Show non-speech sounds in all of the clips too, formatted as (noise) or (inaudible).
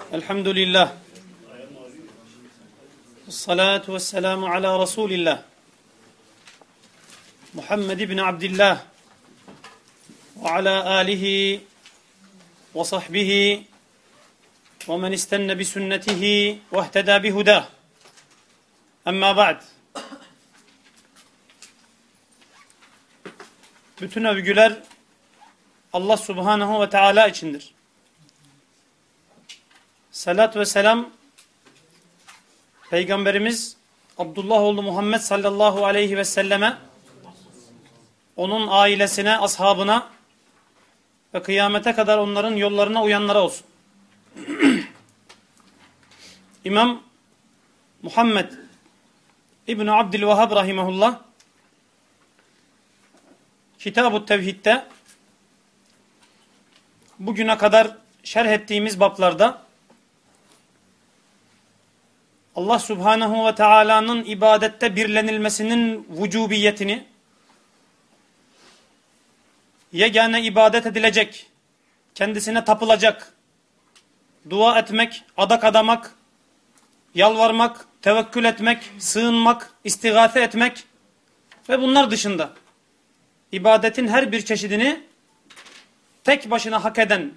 الحمد لله. والصلاة والسلام على رسول الله. محمد بن عبد الله وعلى آله وصحبه ومن استنى بسنته واهتدى بهداه. أما بعد. Bütün övgüler Allah Subhanahu ve Teala içindir. Salat ve selam Peygamberimiz Abdullah oğlu Muhammed sallallahu aleyhi ve selleme onun ailesine, ashabına ve kıyamete kadar onların yollarına uyanlara olsun. (clears throat) İmam Muhammed İbn Abdülvahhab rahimehullah Kitab-ı Tevhid'de bugüne kadar şerh ettiğimiz bablarda Allah Subhanahu ve Taala'nın ibadette birlenilmesinin vücubiyetini yegane ibadet edilecek, kendisine tapılacak, dua etmek, adak adamak, yalvarmak, tevekkül etmek, sığınmak, istigate etmek ve bunlar dışında ibadetin her bir çeşidini tek başına hak eden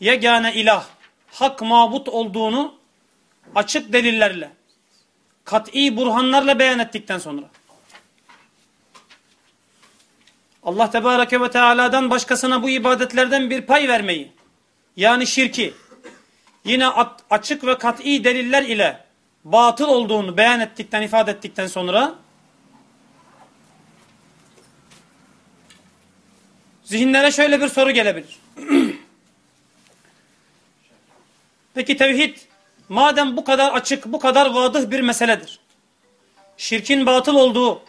yegane ilah, hak mabut olduğunu açık delillerle, kat'i burhanlarla beyan ettikten sonra Allah Tebareke ve Teala'dan başkasına bu ibadetlerden bir pay vermeyi, yani şirki, yine açık ve kat'i deliller ile batıl olduğunu beyan ettikten, ifade ettikten sonra zihinlere şöyle bir soru gelebilir. (clears throat) Peki tevhid madem bu kadar açık, bu kadar vadıh bir meseledir. Şirkin batıl olduğu,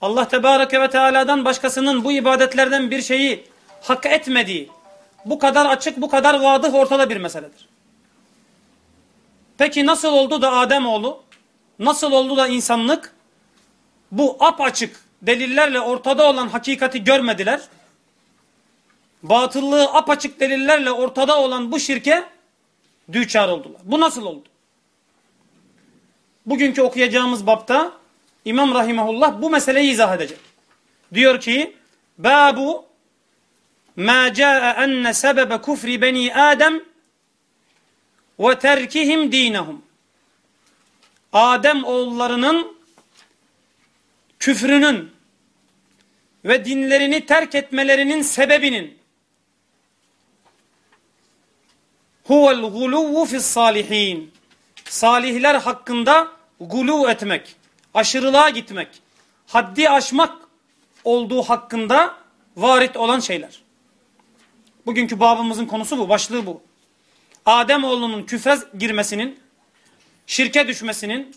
Allah Tebareke ve Teala'dan başkasının bu ibadetlerden bir şeyi hak etmediği, bu kadar açık, bu kadar vadıh ortada bir meseledir. Peki nasıl oldu da Ademoğlu, nasıl oldu da insanlık bu apaçık delillerle ortada olan hakikati görmediler? Batıllığı apaçık delillerle ortada olan bu şirke düçar oldular. Bu nasıl oldu? Bugünkü okuyacağımız bapta İmam Rahimahullah bu meseleyi izah edecek. Diyor ki Babu ma caa enne sebebe kufri beni Adem ve terkihim dinehum. Adem oğullarının küfrünün ve dinlerini terk etmelerinin sebebinin huvel guluvvu fis salihin. Salihler hakkında gulu etmek, aşırılığa gitmek, haddi aşmak olduğu hakkında varit olan şeyler. Bugünkü babımızın konusu bu, başlığı bu. Adem oğlunun küfre girmesinin, şirke düşmesinin,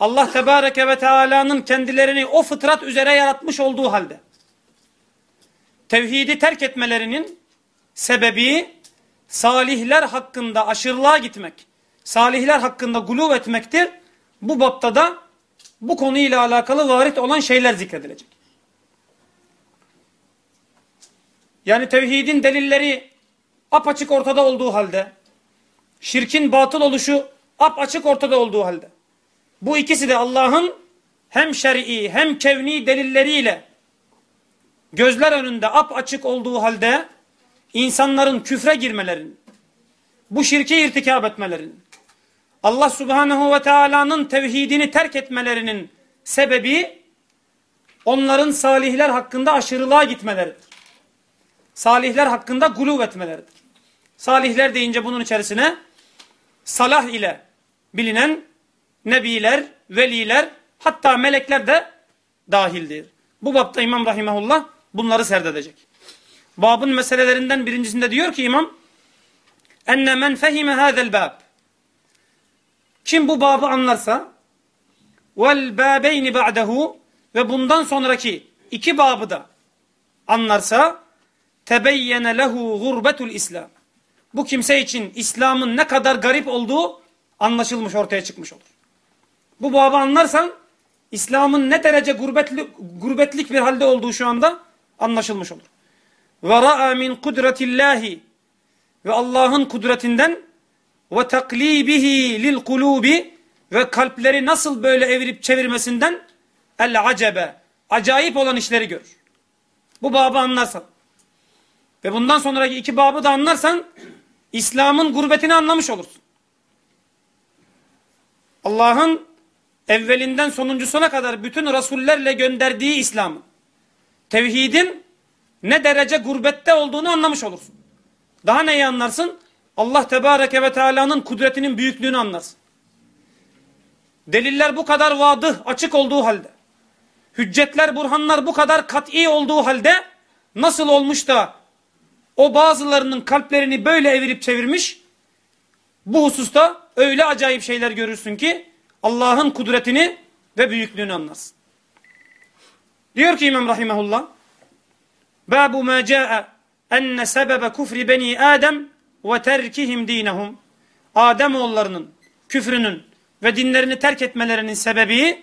Allah Tebareke ve Teala'nın kendilerini o fıtrat üzere yaratmış olduğu halde, tevhidi terk etmelerinin sebebi, salihler hakkında aşırılığa gitmek, salihler hakkında guluv etmektir. Bu bapta da bu konuyla alakalı varit olan şeyler zikredilecek. Yani tevhidin delilleri apaçık ortada olduğu halde, şirkin batıl oluşu apaçık ortada olduğu halde, bu ikisi de Allah'ın hem şer'i hem kevni delilleriyle gözler önünde apaçık olduğu halde insanların küfre girmelerinin, bu şirke irtikab etmelerinin, Allah subhanehu ve teala'nın tevhidini terk etmelerinin sebebi onların salihler hakkında aşırılığa gitmeleridir. Salihler hakkında guluv etmeleridir. Salihler deyince bunun içerisine salah ile bilinen nebiler, veliler hatta melekler de dahildir. Bu bapta İmam Rahimahullah bunları serdedecek. Babın meselelerinden birincisinde diyor ki imam enne men fehime hazel bab kim bu babı anlarsa vel babeyni ba'dehu ve bundan sonraki iki babı da anlarsa tebeyyene lehu gurbetul İslam. Bu kimse için İslam'ın ne kadar garip olduğu anlaşılmış ortaya çıkmış olur. Bu babı anlarsan İslam'ın ne derece gurbetli, gurbetlik bir halde olduğu şu anda anlaşılmış olur. Ve ra'a min kudretillahi ve Allah'ın kudretinden ve taklibihi lil kulubi ve kalpleri nasıl böyle evirip çevirmesinden el acebe acayip olan işleri görür. Bu babı anlarsan ve bundan sonraki iki babı da anlarsan İslam'ın gurbetini anlamış olursun. Allah'ın evvelinden sonuncusuna kadar bütün rasullerle gönderdiği İslam'ı, tevhidin ne derece gurbette olduğunu anlamış olursun. Daha neyi anlarsın? Allah Tebareke ve Teala'nın kudretinin büyüklüğünü anlarsın. Deliller bu kadar vadıh, açık olduğu halde, hüccetler, burhanlar bu kadar kat'i olduğu halde nasıl olmuş da o bazılarının kalplerini böyle evirip çevirmiş, bu hususta öyle acayip şeyler görürsün ki Allah'ın kudretini ve büyüklüğünü anlarsın. Diyor ki İmam Rahimahullah, Babu ma ca'e enne sebebe kufri beni Adem ve terkihim dinehum. Ademoğullarının küfrünün ve dinlerini terk etmelerinin sebebi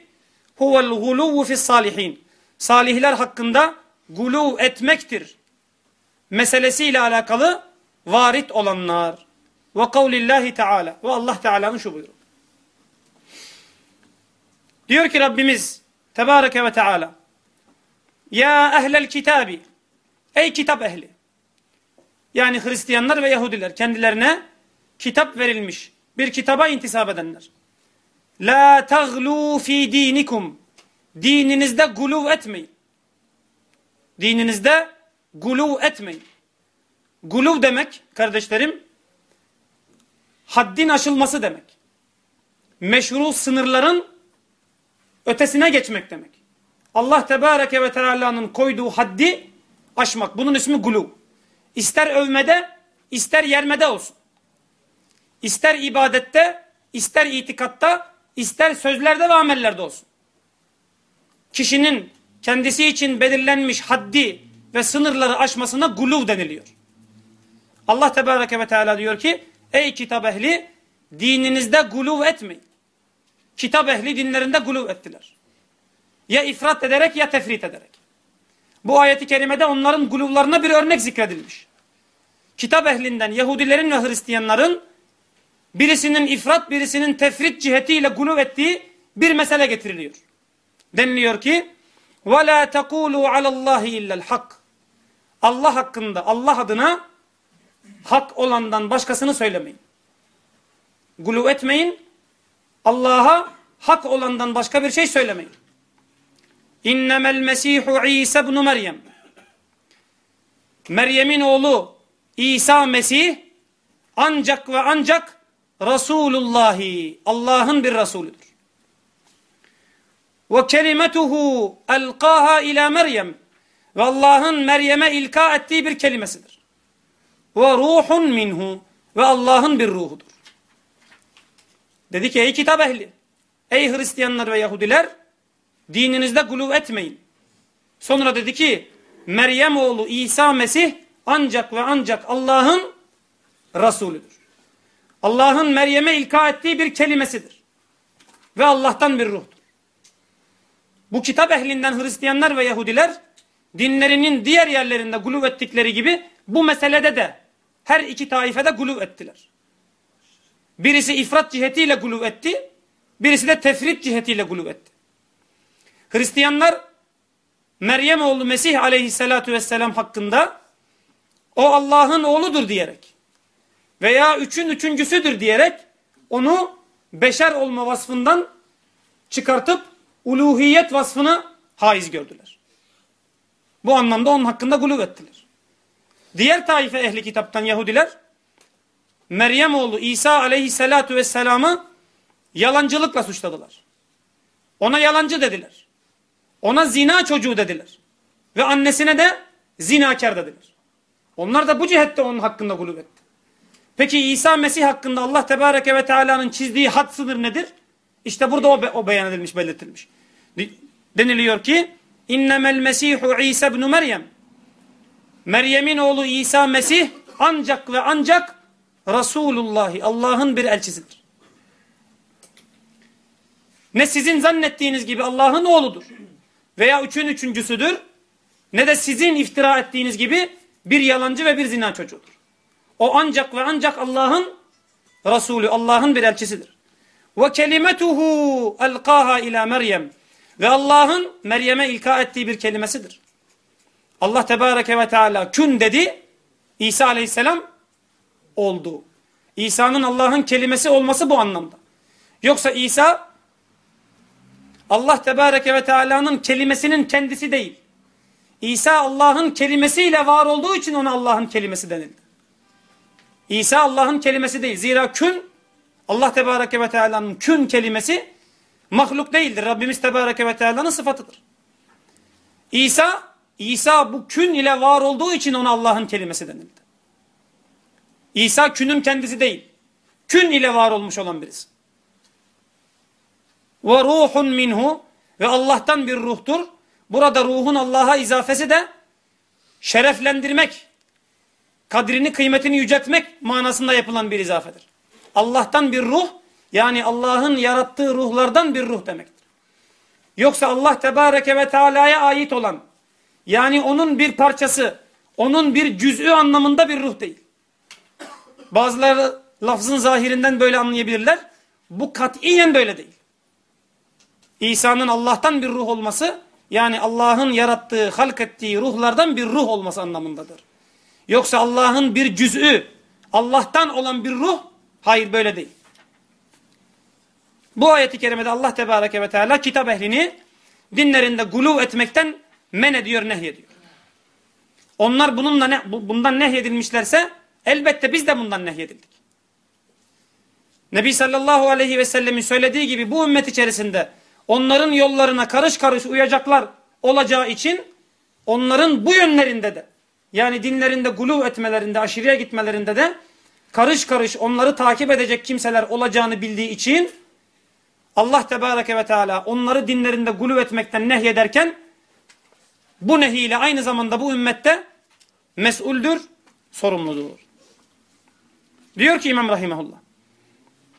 huvel guluvu fis salihin. Salihler hakkında gulu etmektir. Meselesiyle alakalı varit olanlar. Ve kavlillahi teala. Ve Allah Teala'nın şu buyruğu. Diyor ki Rabbimiz Tebareke ve Teala Ya ehlel kitabi Ey kitap ehli yani Hristiyanlar ve Yahudiler kendilerine kitap verilmiş bir kitaba intisap edenler. La taglu fi dinikum dininizde guluv etmeyin. Dininizde guluv etmeyin. Guluv demek kardeşlerim haddin aşılması demek. Meşru sınırların ötesine geçmek demek. Allah Tebareke ve Teala'nın koyduğu haddi aşmak. Bunun ismi guluv. İster övmede, ister yermede olsun. İster ibadette, ister itikatta, ister sözlerde ve amellerde olsun. Kişinin kendisi için belirlenmiş haddi ve sınırları aşmasına guluv deniliyor. Allah Tebareke ve Teala diyor ki, ey kitap ehli, dininizde guluv etmeyin. Kitap ehli dinlerinde guluv ettiler. Ya ifrat ederek ya tefrit ederek. Bu ayeti kerimede onların guluvlarına bir örnek zikredilmiş. Kitap ehlinden Yahudilerin ve Hristiyanların birisinin ifrat birisinin tefrit cihetiyle guluv ettiği bir mesele getiriliyor. Deniliyor ki وَلَا تَقُولُوا عَلَى اللّٰهِ اِلَّا الْحَقِّ Allah hakkında, Allah adına hak olandan başkasını söylemeyin. Guluv etmeyin. Allah'a hak olandan başka bir şey söylemeyin. İnnemel Mesihu İsa ibn Meryem. Meryem'in oğlu İsa Mesih ancak ve ancak Resulullahi Allah'ın bir Resulüdür. Ve kelimetuhu elqaha ila Meryem ve Allah'ın Meryem'e ilka ettiği bir kelimesidir. Ve ruhun minhu ve Allah'ın bir ruhudur. Dedi ki ey kitap ehli, ey Hristiyanlar ve Yahudiler Dininizde guluv etmeyin. Sonra dedi ki Meryem oğlu İsa Mesih ancak ve ancak Allah'ın Resulüdür. Allah'ın Meryem'e ilka ettiği bir kelimesidir. Ve Allah'tan bir ruhtur. Bu kitap ehlinden Hristiyanlar ve Yahudiler dinlerinin diğer yerlerinde guluv ettikleri gibi bu meselede de her iki taifede guluv ettiler. Birisi ifrat cihetiyle guluv etti, birisi de tefrit cihetiyle guluv etti. Hristiyanlar Meryem oğlu Mesih aleyhissalatu vesselam hakkında o Allah'ın oğludur diyerek veya üçün üçüncüsüdür diyerek onu beşer olma vasfından çıkartıp uluhiyet vasfını haiz gördüler. Bu anlamda onun hakkında guluv ettiler. Diğer taife ehli kitaptan Yahudiler Meryem oğlu İsa aleyhissalatu vesselam'ı yalancılıkla suçladılar. Ona yalancı dediler. Ona zina çocuğu dediler. Ve annesine de zinakar dediler. Onlar da bu cihette onun hakkında gulub etti. Peki İsa Mesih hakkında Allah Tebareke ve Teala'nın çizdiği had sınır nedir? İşte burada o, be o beyan edilmiş, belirtilmiş. Deniliyor ki İnnemel Mesihu İsa ibn Meryem Meryem'in oğlu İsa Mesih ancak ve ancak Resulullahi Allah'ın bir elçisidir. Ne sizin zannettiğiniz gibi Allah'ın oğludur veya üçün üçüncüsüdür ne de sizin iftira ettiğiniz gibi bir yalancı ve bir zina çocuğudur. O ancak ve ancak Allah'ın Resulü, Allah'ın bir elçisidir. Ve kelimetuhu elqaha ila Meryem. Ve Allah'ın Meryem'e ilka ettiği bir kelimesidir. Allah Tebareke ve Teala kün dedi. İsa Aleyhisselam oldu. İsa'nın Allah'ın kelimesi olması bu anlamda. Yoksa İsa Allah Tebareke ve Teala'nın kelimesinin kendisi değil. İsa Allah'ın kelimesiyle var olduğu için ona Allah'ın kelimesi denildi. İsa Allah'ın kelimesi değil. Zira kün Allah Tebareke ve Teala'nın kün kelimesi mahluk değildir. Rabbimiz Tebareke ve Teala'nın sıfatıdır. İsa, İsa bu kün ile var olduğu için ona Allah'ın kelimesi denildi. İsa künün kendisi değil. Kün ile var olmuş olan birisi. Ve ruhun minhu ve Allah'tan bir ruhtur. Burada ruhun Allah'a izafesi de şereflendirmek, kadrini kıymetini yüceltmek manasında yapılan bir izafedir. Allah'tan bir ruh yani Allah'ın yarattığı ruhlardan bir ruh demektir. Yoksa Allah Tebareke ve Teala'ya ait olan yani onun bir parçası, onun bir cüz'ü anlamında bir ruh değil. Bazıları lafzın zahirinden böyle anlayabilirler. Bu katiyen böyle değil. İsa'nın Allah'tan bir ruh olması yani Allah'ın yarattığı, halk ettiği ruhlardan bir ruh olması anlamındadır. Yoksa Allah'ın bir cüz'ü, Allah'tan olan bir ruh, hayır böyle değil. Bu ayeti kerimede Allah Tebareke ve Teala kitap ehlini dinlerinde guluv etmekten men ediyor, nehyediyor. Onlar bununla ne, bundan nehyedilmişlerse elbette biz de bundan nehyedildik. Nebi sallallahu aleyhi ve sellemin söylediği gibi bu ümmet içerisinde onların yollarına karış karış uyacaklar olacağı için onların bu yönlerinde de yani dinlerinde guluv etmelerinde, aşırıya gitmelerinde de karış karış onları takip edecek kimseler olacağını bildiği için Allah Tebareke ve Teala onları dinlerinde guluv etmekten nehyederken bu nehiyle aynı zamanda bu ümmette mesuldür, sorumludur. Diyor ki İmam Rahimahullah.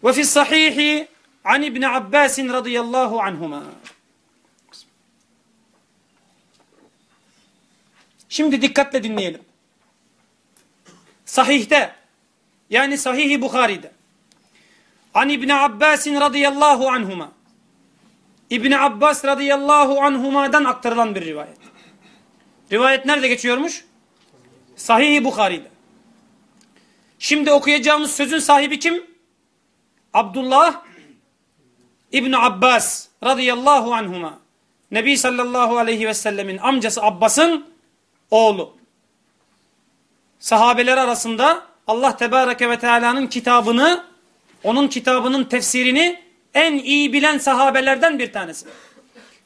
Ve fi sahihi an İbn Abbas radıyallahu anhuma. Şimdi dikkatle dinleyelim. Sahihte yani Sahih-i Bukhari'de An İbn Abbas radıyallahu anhuma İbn Abbas radıyallahu anhuma'dan aktarılan bir rivayet. Rivayet nerede geçiyormuş? Sahih-i Bukhari'de. Şimdi okuyacağımız sözün sahibi kim? Abdullah İbn Abbas radıyallahu anhuma. Nebi sallallahu aleyhi ve sellemin amcası Abbas'ın oğlu. Sahabeler arasında Allah Tebareke ve Teala'nın kitabını, onun kitabının tefsirini en iyi bilen sahabelerden bir tanesi.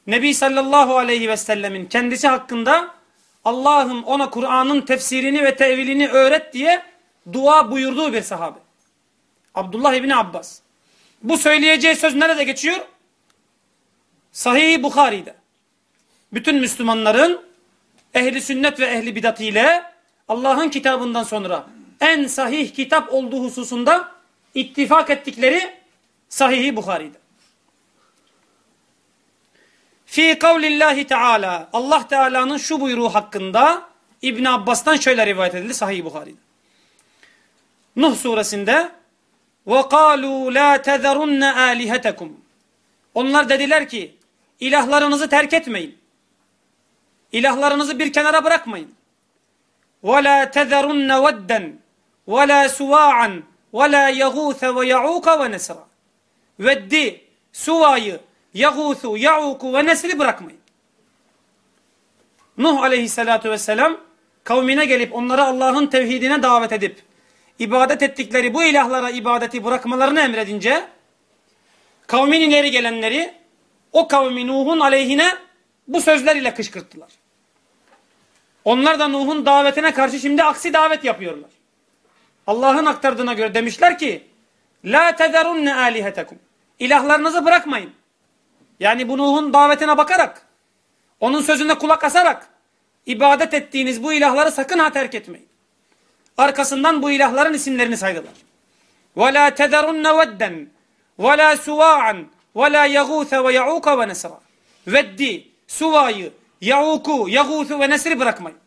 Nebi sallallahu aleyhi ve sellemin kendisi hakkında Allah'ım ona Kur'an'ın tefsirini ve tevilini öğret diye dua buyurduğu bir sahabe. Abdullah İbni Abbas. Bu söyleyeceği söz nerede geçiyor? Sahih-i Bukhari'de. Bütün Müslümanların ehli sünnet ve ehli bidat ile Allah'ın kitabından sonra en sahih kitap olduğu hususunda ittifak ettikleri Sahih-i Bukhari'de. Fi kavlillahi teala Allah Teala'nın şu buyruğu hakkında İbn Abbas'tan şöyle rivayet edildi Sahih Buhari'de. Nuh suresinde kalu la tezerunne alihetekum. Onlar dediler ki ilahlarınızı terk etmeyin. İlahlarınızı bir kenara bırakmayın. La suva'an ve la yagûthe ve ya'ûka ve nesra. Veddi, Suva'yı, Yagûthu, Ya'ûku ve Nesr'i bırakmayın. Nuh aleyhissalatu vesselam kavmine gelip onları Allah'ın tevhidine davet edip ibadet ettikleri bu ilahlara ibadeti bırakmalarını emredince kavmin ileri gelenleri o kavmi Nuh'un aleyhine bu sözler ile kışkırttılar. Onlar da Nuh'un davetine karşı şimdi aksi davet yapıyorlar. Allah'ın aktardığına göre demişler ki La tezerunne alihetekum. İlahlarınızı bırakmayın. Yani bu Nuh'un davetine bakarak, onun sözüne kulak asarak ibadet ettiğiniz bu ilahları sakın ha terk etmeyin. Arkasından bu ilahların isimlerini saydılar. وَلَا تَذَرُنَّ وَدَّنْ وَلَا سُوَاعًا وَلَا يَغُوثَ وَيَعُوكَ وَنَسْرًا Veddi, Suva'yı, Ya'uku, Yağuth'u ve Nesr'i bırakmayın.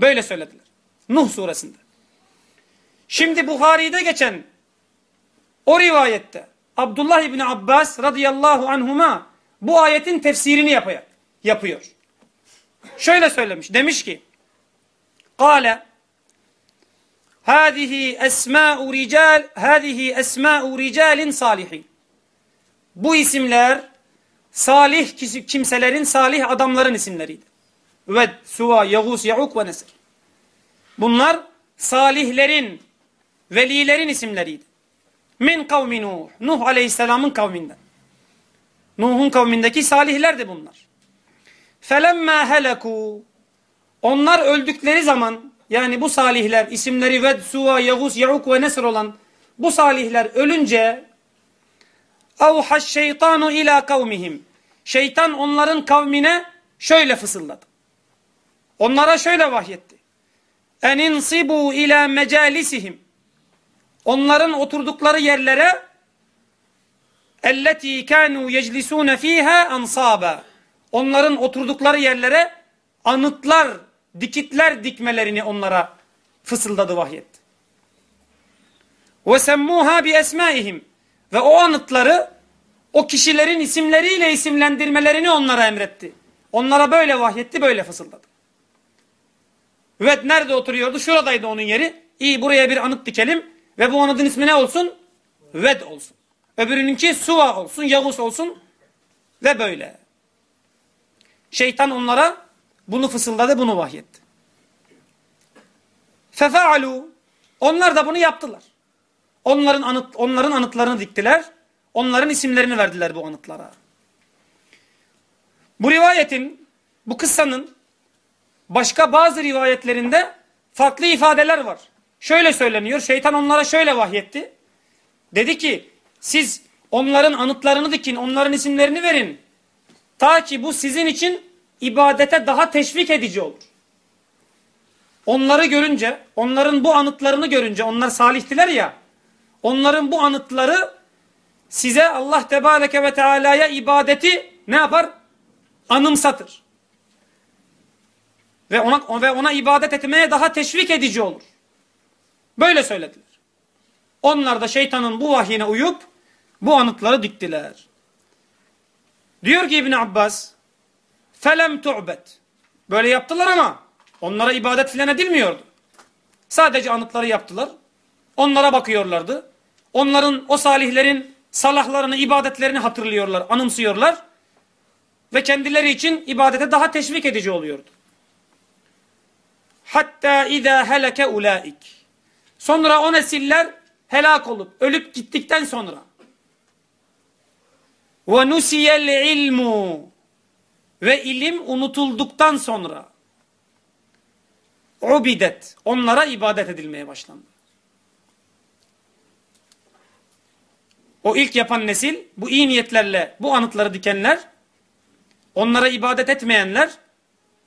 Böyle söylediler. Nuh suresinde. Şimdi Buhari'de geçen O rivayette Abdullah İbni Abbas radıyallahu anhuma bu ayetin tefsirini yapıyor. yapıyor. Şöyle söylemiş. Demiş ki Kale Hâzihi esmâ'u rical Hâzihi esmâ'u ricalin salihin Bu isimler salih kimselerin, salih adamların isimleriydi. Ved, Suva, Yağus, Ya'uk ve Nesir. Bunlar salihlerin, velilerin isimleriydi. Min kavmi Nuh. Nuh aleyhisselamın kavminden. Nuh'un kavmindeki salihlerdi bunlar. Felemma heleku. Onlar öldükleri zaman yani bu salihler isimleri Ved, Suva, Yavuz, Ya'uk ve Nesr olan bu salihler ölünce avhaş şeytanu ila kavmihim. Şeytan onların kavmine şöyle fısıldadı. Onlara şöyle vahyetti. Eninsibu ila mecalisihim. Onların oturdukları yerlere elleti kanu yeclisune fiha ansaba. Onların oturdukları yerlere anıtlar, dikitler dikmelerini onlara fısıldadı vahyetti. Bi esmaihim. Ve o anıtları o kişilerin isimleriyle isimlendirmelerini onlara emretti. Onlara böyle vahyetti, böyle fısıldadı. Ve nerede oturuyordu? Şuradaydı onun yeri. İyi buraya bir anıt dikelim. Ve bu anıtın ismi ne olsun? Ved olsun. Öbürününki Suva olsun, Yavuz olsun. Ve böyle. Şeytan onlara bunu fısıldadı, bunu vahyetti. Fefa'alu. Onlar da bunu yaptılar. Onların anıt, onların anıtlarını diktiler. Onların isimlerini verdiler bu anıtlara. Bu rivayetin, bu kıssanın başka bazı rivayetlerinde farklı ifadeler var. Şöyle söyleniyor, şeytan onlara şöyle vahyetti. Dedi ki, siz onların anıtlarını dikin, onların isimlerini verin. Ta ki bu sizin için ibadete daha teşvik edici olur. Onları görünce, onların bu anıtlarını görünce, onlar salihtiler ya, onların bu anıtları size Allah Tebareke ve Teala'ya ibadeti ne yapar? Anımsatır. Ve ona, ve ona ibadet etmeye daha teşvik edici olur. Böyle söylediler. Onlar da şeytanın bu vahyine uyup bu anıtları diktiler. Diyor ki İbn Abbas felem tu'bet. Böyle yaptılar ama onlara ibadet filan edilmiyordu. Sadece anıtları yaptılar. Onlara bakıyorlardı. Onların o salihlerin salahlarını, ibadetlerini hatırlıyorlar, anımsıyorlar. Ve kendileri için ibadete daha teşvik edici oluyordu. Hatta izâ heleke ulaik. Sonra o nesiller helak olup, ölüp gittikten sonra ve nusiyel ilmu ve ilim unutulduktan sonra ubidet onlara ibadet edilmeye başlandı. O ilk yapan nesil bu iyi niyetlerle bu anıtları dikenler onlara ibadet etmeyenler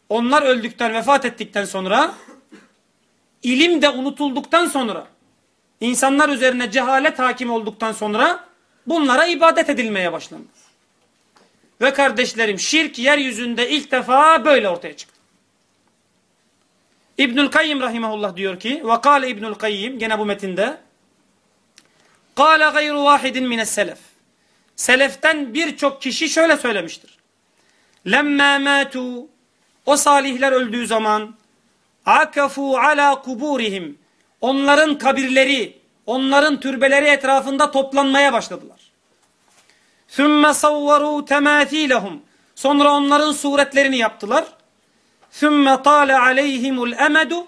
onlar öldükten vefat ettikten sonra ilim de unutulduktan sonra insanlar üzerine cehalet hakim olduktan sonra bunlara ibadet edilmeye başlandı. Ve kardeşlerim şirk yeryüzünde ilk defa böyle ortaya çıktı. İbnül Kayyim rahimahullah diyor ki ve kâle İbnül Kayyim gene bu metinde kâle gayru vahidin mines selef seleften birçok kişi şöyle söylemiştir. Lemmâ mâtu o salihler öldüğü zaman akafu ala kuburihim onların kabirleri onların türbeleri etrafında toplanmaya başladılar. Sümme savvaru temâthîlehum sonra onların suretlerini yaptılar. Sümme tâle aleyhimul emedu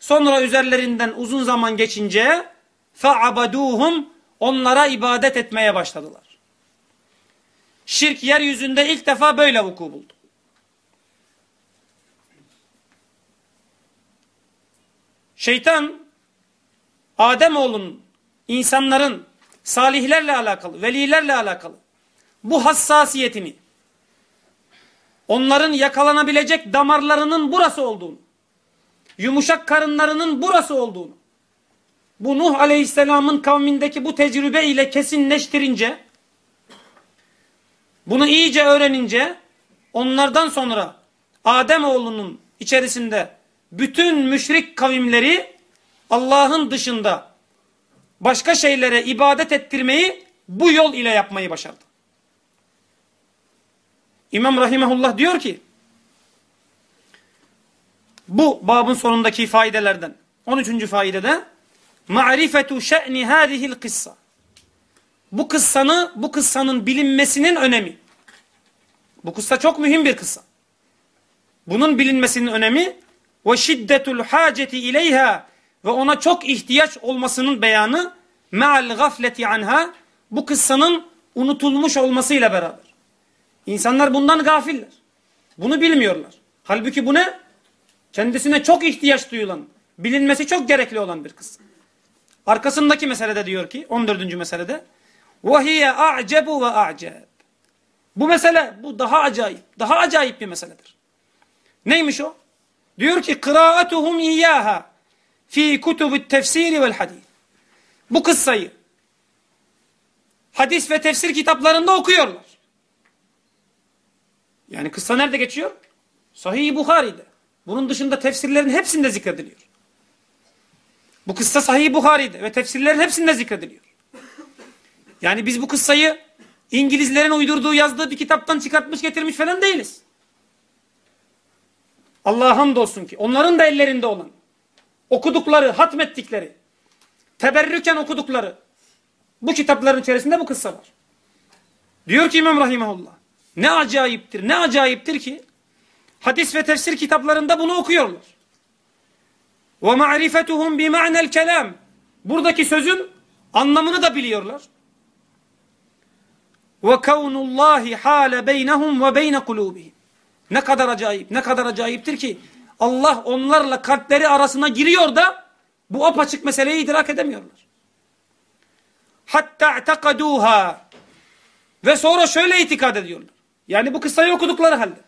sonra üzerlerinden uzun zaman geçince fe'abaduhum onlara ibadet etmeye başladılar. Şirk yeryüzünde ilk defa böyle vuku buldu. Şeytan Ademoğlunun, insanların salihlerle alakalı, velilerle alakalı bu hassasiyetini onların yakalanabilecek damarlarının burası olduğunu, yumuşak karınlarının burası olduğunu, bu Nuh Aleyhisselam'ın kavmindeki bu tecrübe ile kesinleştirince, bunu iyice öğrenince, onlardan sonra Ademoğlunun içerisinde bütün müşrik kavimleri Allah'ın dışında başka şeylere ibadet ettirmeyi bu yol ile yapmayı başardı. İmam Rahimahullah diyor ki bu babın sonundaki faydelerden 13. faydede ma'rifetu şe'ni hâzihil kıssa bu kıssanı bu kıssanın bilinmesinin önemi. Bu kıssa çok mühim bir kıssa. Bunun bilinmesinin önemi ve şiddetul haceti ileyha ve ona çok ihtiyaç olmasının beyanı me'al gafleti anha bu kıssanın unutulmuş olmasıyla beraber. İnsanlar bundan gafiller. Bunu bilmiyorlar. Halbuki bu ne? Kendisine çok ihtiyaç duyulan, bilinmesi çok gerekli olan bir kıssa. Arkasındaki meselede diyor ki 14. meselede وَهِيَ أَعْجَبُ وَأَعْجَبُ Bu mesele bu daha acayip, daha acayip bir meseledir. Neymiş o? Diyor ki kıraatuhum iyyaha fi kutubut tefsiri vel hadis. Bu kıssayı hadis ve tefsir kitaplarında okuyorlar. Yani kıssa nerede geçiyor? Sahih-i Bukhari'de. Bunun dışında tefsirlerin hepsinde zikrediliyor. Bu kıssa Sahih-i Bukhari'de ve tefsirlerin hepsinde zikrediliyor. Yani biz bu kıssayı İngilizlerin uydurduğu yazdığı bir kitaptan çıkartmış getirmiş falan değiliz. Allah'a hamdolsun ki onların da ellerinde olan okudukları, hatmettikleri, teberrüken okudukları bu kitapların içerisinde bu kıssa var. Diyor ki İmam Rahimahullah ne acayiptir, ne acayiptir ki hadis ve tefsir kitaplarında bunu okuyorlar. Ve ma'rifetuhum bi ma'nel kelam. Buradaki sözün anlamını da biliyorlar. Ve kavnullahi hale beynehum ve beyne kulubihim. Ne kadar acayip, ne kadar acayiptir ki Allah onlarla kalpleri arasına giriyor da bu apaçık meseleyi idrak edemiyorlar. Hatta i'tekaduha ve sonra şöyle itikad ediyorlar. Yani bu kıssayı okudukları halde,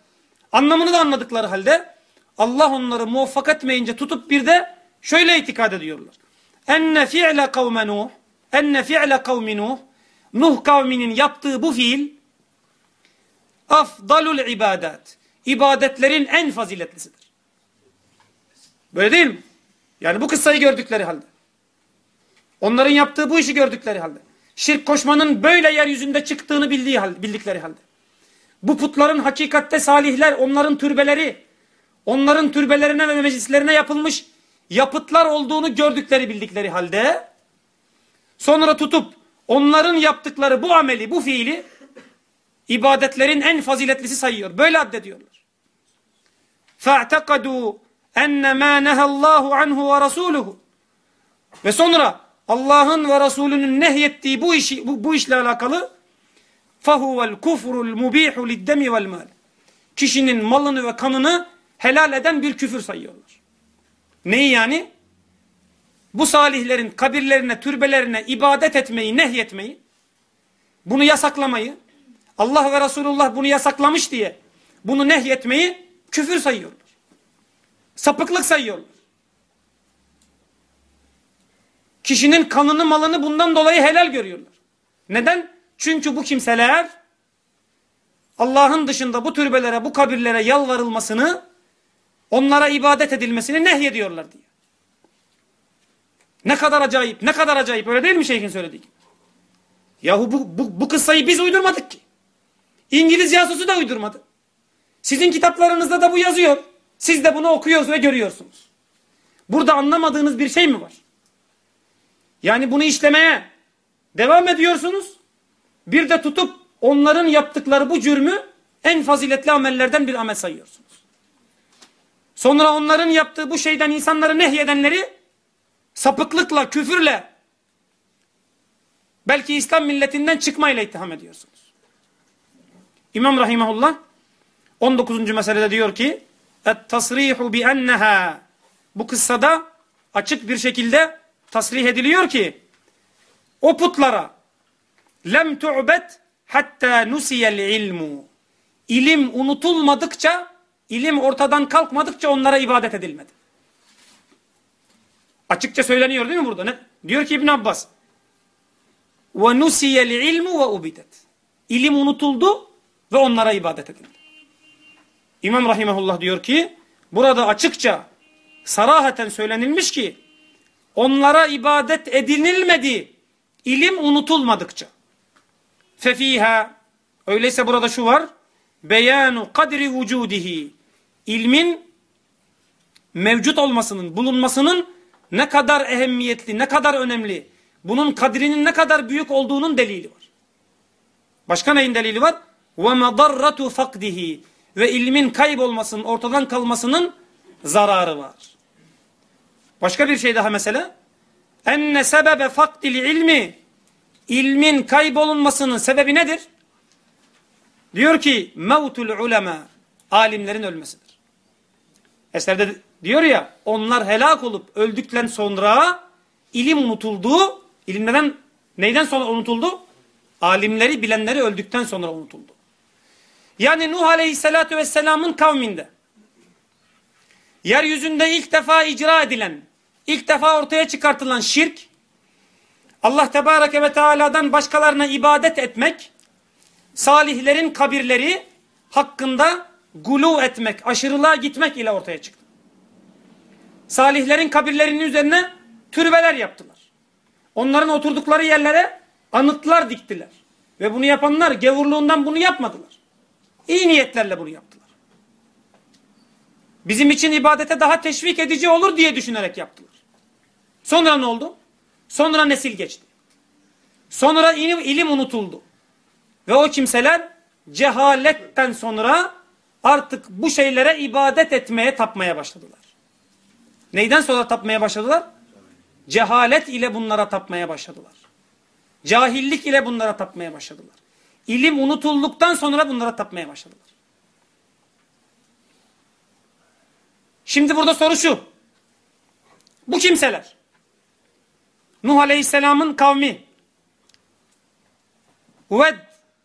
anlamını da anladıkları halde Allah onları muvaffak etmeyince tutup bir de şöyle itikad ediyorlar. Enne fi'le kavme Nuh, enne fi'le kavmi Nuh, Nuh kavminin yaptığı bu fiil afdalul ibadat. ibadetlerin en faziletlisidir. Böyle değil mi? Yani bu kıssayı gördükleri halde. Onların yaptığı bu işi gördükleri halde. Şirk koşmanın böyle yeryüzünde çıktığını bildiği halde, bildikleri halde. Bu putların hakikatte salihler, onların türbeleri, onların türbelerine ve meclislerine yapılmış yapıtlar olduğunu gördükleri bildikleri halde sonra tutup onların yaptıkları bu ameli, bu fiili ibadetlerin en faziletlisi sayıyor. Böyle addediyorlar. فَاَعْتَقَدُوا اَنَّ مَا نَهَ اللّٰهُ عَنْهُ وَرَسُولُهُ Ve sonra Allah'ın ve Resulünün nehyettiği bu, işi, bu, bu işle alakalı فَهُوَ الْكُفْرُ الْمُب۪يحُ لِلْدَّمِ وَالْمَالِ Kişinin malını ve kanını helal eden bir küfür sayıyorlar. Neyi yani? Bu salihlerin kabirlerine, türbelerine ibadet etmeyi, nehyetmeyi, bunu yasaklamayı, Allah ve Resulullah bunu yasaklamış diye bunu nehyetmeyi küfür sayıyorlar. Sapıklık sayıyorlar. Kişinin kanını malını bundan dolayı helal görüyorlar. Neden? Çünkü bu kimseler Allah'ın dışında bu türbelere, bu kabirlere yalvarılmasını, onlara ibadet edilmesini nehyediyorlar diye. Ne kadar acayip, ne kadar acayip. Öyle değil mi şeyhin söylediği gibi? Yahu bu, bu, bu kıssayı biz uydurmadık ki. İngiliz casusu da uydurmadı. Sizin kitaplarınızda da bu yazıyor. Siz de bunu okuyorsunuz ve görüyorsunuz. Burada anlamadığınız bir şey mi var? Yani bunu işlemeye devam ediyorsunuz. Bir de tutup onların yaptıkları bu cürmü en faziletli amellerden bir amel sayıyorsunuz. Sonra onların yaptığı bu şeyden insanları nehyedenleri sapıklıkla, küfürle belki İslam milletinden çıkmayla itham ediyorsunuz. İmam Rahimahullah 19. meselede diyor ki Et-tasrihu bi enneha Bu kıssada açık bir şekilde tasrih ediliyor ki o putlara lem tu'bet hatta nusiyel ilmu ilim unutulmadıkça ilim ortadan kalkmadıkça onlara ibadet edilmedi. Açıkça söyleniyor değil mi burada? Ne? Diyor ki İbn Abbas ve nusiyel ilmu ve ubidet. İlim unutuldu ve onlara ibadet edildi. İmam Rahimahullah diyor ki burada açıkça sarahaten söylenilmiş ki onlara ibadet edinilmedi. İlim unutulmadıkça Fefiha öyleyse burada şu var. Beyanu kadri vücudihi. İlmin mevcut olmasının, bulunmasının ne kadar ehemmiyetli, ne kadar önemli, bunun kadrinin ne kadar büyük olduğunun delili var. Başka neyin delili var? وَمَضَرَّةُ فَقْدِهِ Ve ilmin kaybolmasının, ortadan kalmasının zararı var. Başka bir şey daha mesela. Enne sebebe fakdil ilmi ilmin kaybolunmasının sebebi nedir? Diyor ki mevtul ulema alimlerin ölmesidir. Eserde diyor ya onlar helak olup öldükten sonra ilim unutuldu. İlim neden, neyden sonra unutuldu? Alimleri bilenleri öldükten sonra unutuldu. Yani Nuh Aleyhisselatü Vesselam'ın kavminde yeryüzünde ilk defa icra edilen, ilk defa ortaya çıkartılan şirk, Allah Tebareke ve Teala'dan başkalarına ibadet etmek, salihlerin kabirleri hakkında gulu etmek, aşırılığa gitmek ile ortaya çıktı. Salihlerin kabirlerinin üzerine türbeler yaptılar. Onların oturdukları yerlere anıtlar diktiler. Ve bunu yapanlar gevurluğundan bunu yapmadılar. İyi niyetlerle bunu yaptılar. Bizim için ibadete daha teşvik edici olur diye düşünerek yaptılar. Sonra ne oldu? Sonra nesil geçti. Sonra ilim, ilim unutuldu. Ve o kimseler cehaletten sonra artık bu şeylere ibadet etmeye tapmaya başladılar. Neyden sonra tapmaya başladılar? Cehalet ile bunlara tapmaya başladılar. Cahillik ile bunlara tapmaya başladılar. İlim unutulduktan sonra bunlara tapmaya başladılar. Şimdi burada soru şu. Bu kimseler Nuh Aleyhisselam'ın kavmi Ved,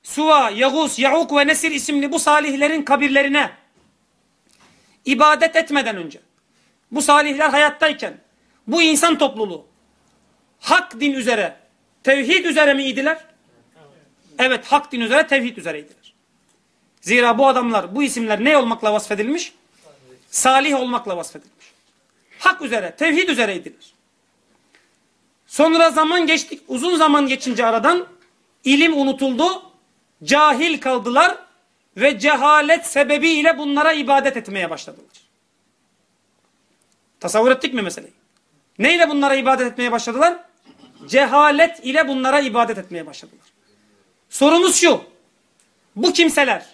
Suva, Yağus, Yauk ve Nesir isimli bu salihlerin kabirlerine ibadet etmeden önce bu salihler hayattayken bu insan topluluğu hak din üzere tevhid üzere miydiler? Evet hak din üzere tevhid üzereydiler. Zira bu adamlar bu isimler ne olmakla vasfedilmiş? Salih olmakla vasfedilmiş. Hak üzere tevhid üzereydiler. Sonra zaman geçtik uzun zaman geçince aradan ilim unutuldu, cahil kaldılar ve cehalet sebebiyle bunlara ibadet etmeye başladılar. Tasavvur ettik mi meseleyi? Neyle bunlara ibadet etmeye başladılar? Cehalet ile bunlara ibadet etmeye başladılar. Sorumuz şu. Bu kimseler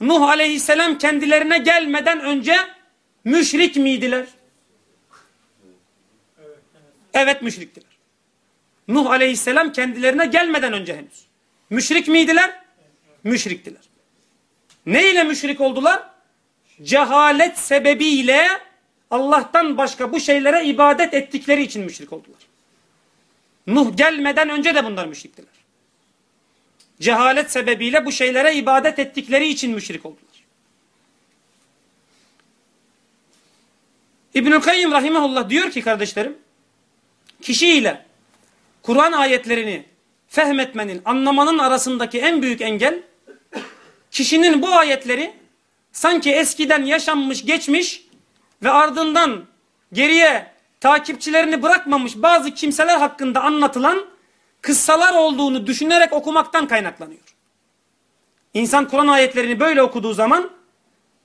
Nuh aleyhisselam kendilerine gelmeden önce müşrik miydiler? Evet müşriktiler. Nuh aleyhisselam kendilerine gelmeden önce henüz. Müşrik miydiler? Müşriktiler. Ne ile müşrik oldular? Cehalet sebebiyle Allah'tan başka bu şeylere ibadet ettikleri için müşrik oldular. Nuh gelmeden önce de bunlar müşriktiler. Cehalet sebebiyle bu şeylere ibadet ettikleri için müşrik oldular. İbnül Kayyim Rahimahullah diyor ki kardeşlerim, kişiyle Kur'an ayetlerini fehmetmenin, anlamanın arasındaki en büyük engel, kişinin bu ayetleri sanki eskiden yaşanmış, geçmiş ve ardından geriye takipçilerini bırakmamış bazı kimseler hakkında anlatılan kıssalar olduğunu düşünerek okumaktan kaynaklanıyor. İnsan Kur'an ayetlerini böyle okuduğu zaman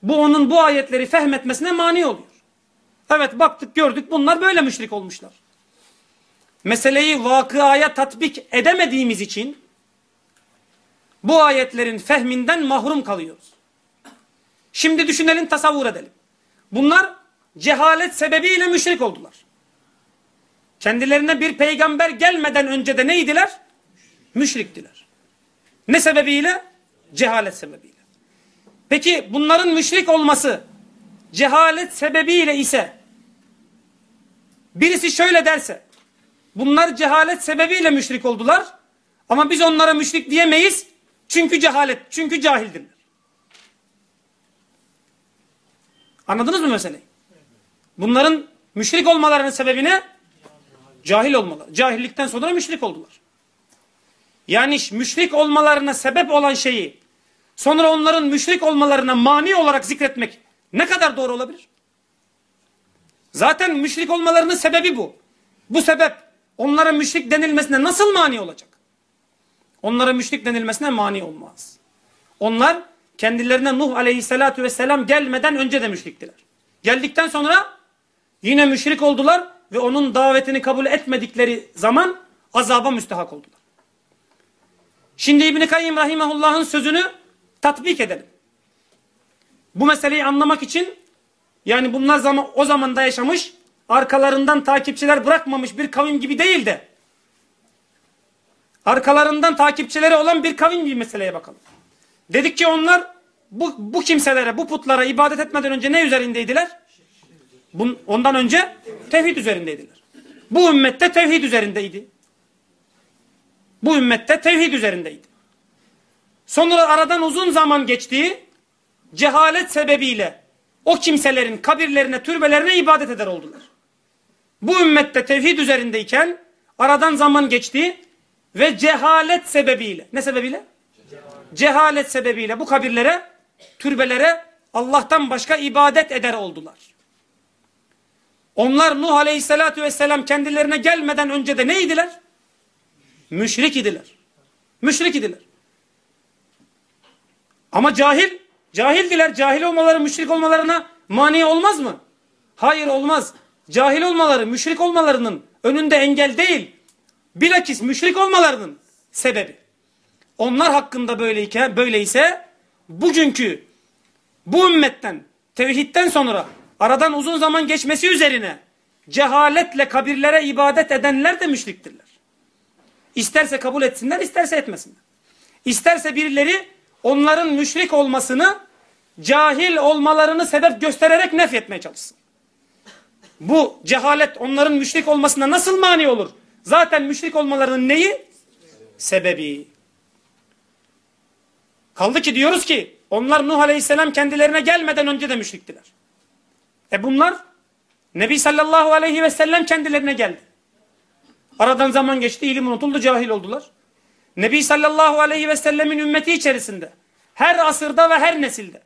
bu onun bu ayetleri fehmetmesine mani oluyor. Evet baktık gördük bunlar böyle müşrik olmuşlar meseleyi vakıaya tatbik edemediğimiz için bu ayetlerin fehminden mahrum kalıyoruz. Şimdi düşünelim, tasavvur edelim. Bunlar cehalet sebebiyle müşrik oldular. Kendilerine bir peygamber gelmeden önce de neydiler? Müşriktiler. Ne sebebiyle? Cehalet sebebiyle. Peki bunların müşrik olması cehalet sebebiyle ise birisi şöyle derse Bunlar cehalet sebebiyle müşrik oldular. Ama biz onlara müşrik diyemeyiz. Çünkü cehalet, çünkü cahildirler. Anladınız mı meseleyi? Bunların müşrik olmalarının sebebi ne? Cahil olmaları. Cahillikten sonra müşrik oldular. Yani müşrik olmalarına sebep olan şeyi sonra onların müşrik olmalarına mani olarak zikretmek ne kadar doğru olabilir? Zaten müşrik olmalarının sebebi bu. Bu sebep onlara müşrik denilmesine nasıl mani olacak? Onlara müşrik denilmesine mani olmaz. Onlar kendilerine Nuh aleyhissalatu vesselam gelmeden önce de müşriktiler. Geldikten sonra yine müşrik oldular ve onun davetini kabul etmedikleri zaman azaba müstehak oldular. Şimdi İbn-i Kayyim Rahimahullah'ın sözünü tatbik edelim. Bu meseleyi anlamak için yani bunlar zaman, o zamanda yaşamış arkalarından takipçiler bırakmamış bir kavim gibi değil de arkalarından takipçileri olan bir kavim gibi meseleye bakalım. Dedik ki onlar bu, bu kimselere, bu putlara ibadet etmeden önce ne üzerindeydiler? Bun, ondan önce tevhid üzerindeydiler. Bu ümmette tevhid üzerindeydi. Bu ümmette tevhid üzerindeydi. Sonra aradan uzun zaman geçtiği cehalet sebebiyle o kimselerin kabirlerine, türbelerine ibadet eder oldular. Bu ümmette tevhid üzerindeyken aradan zaman geçti ve cehalet sebebiyle, ne sebebiyle? Cehalet sebebiyle bu kabirlere, türbelere Allah'tan başka ibadet eder oldular. Onlar Nuh Aleyhisselatü Vesselam kendilerine gelmeden önce de neydiler? Müşrik idiler. Müşrik idiler. Ama cahil, cahildiler. Cahil olmaları müşrik olmalarına mani olmaz mı? Hayır olmaz. Cahil olmaları, müşrik olmalarının önünde engel değil. Bilakis müşrik olmalarının sebebi. Onlar hakkında böyleyken, böyleyse bugünkü bu ümmetten, tevhidden sonra aradan uzun zaman geçmesi üzerine cehaletle kabirlere ibadet edenler de müşriktirler. İsterse kabul etsinler, isterse etmesinler. İsterse birileri onların müşrik olmasını, cahil olmalarını sebep göstererek nefretmeye çalışsın. Bu cehalet onların müşrik olmasına nasıl mani olur? Zaten müşrik olmalarının neyi? Sebebi. Kaldı ki diyoruz ki onlar Nuh Aleyhisselam kendilerine gelmeden önce de müşriktiler. E bunlar Nebi sallallahu aleyhi ve sellem kendilerine geldi. Aradan zaman geçti, ilim unutuldu, cahil oldular. Nebi sallallahu aleyhi ve sellemin ümmeti içerisinde her asırda ve her nesilde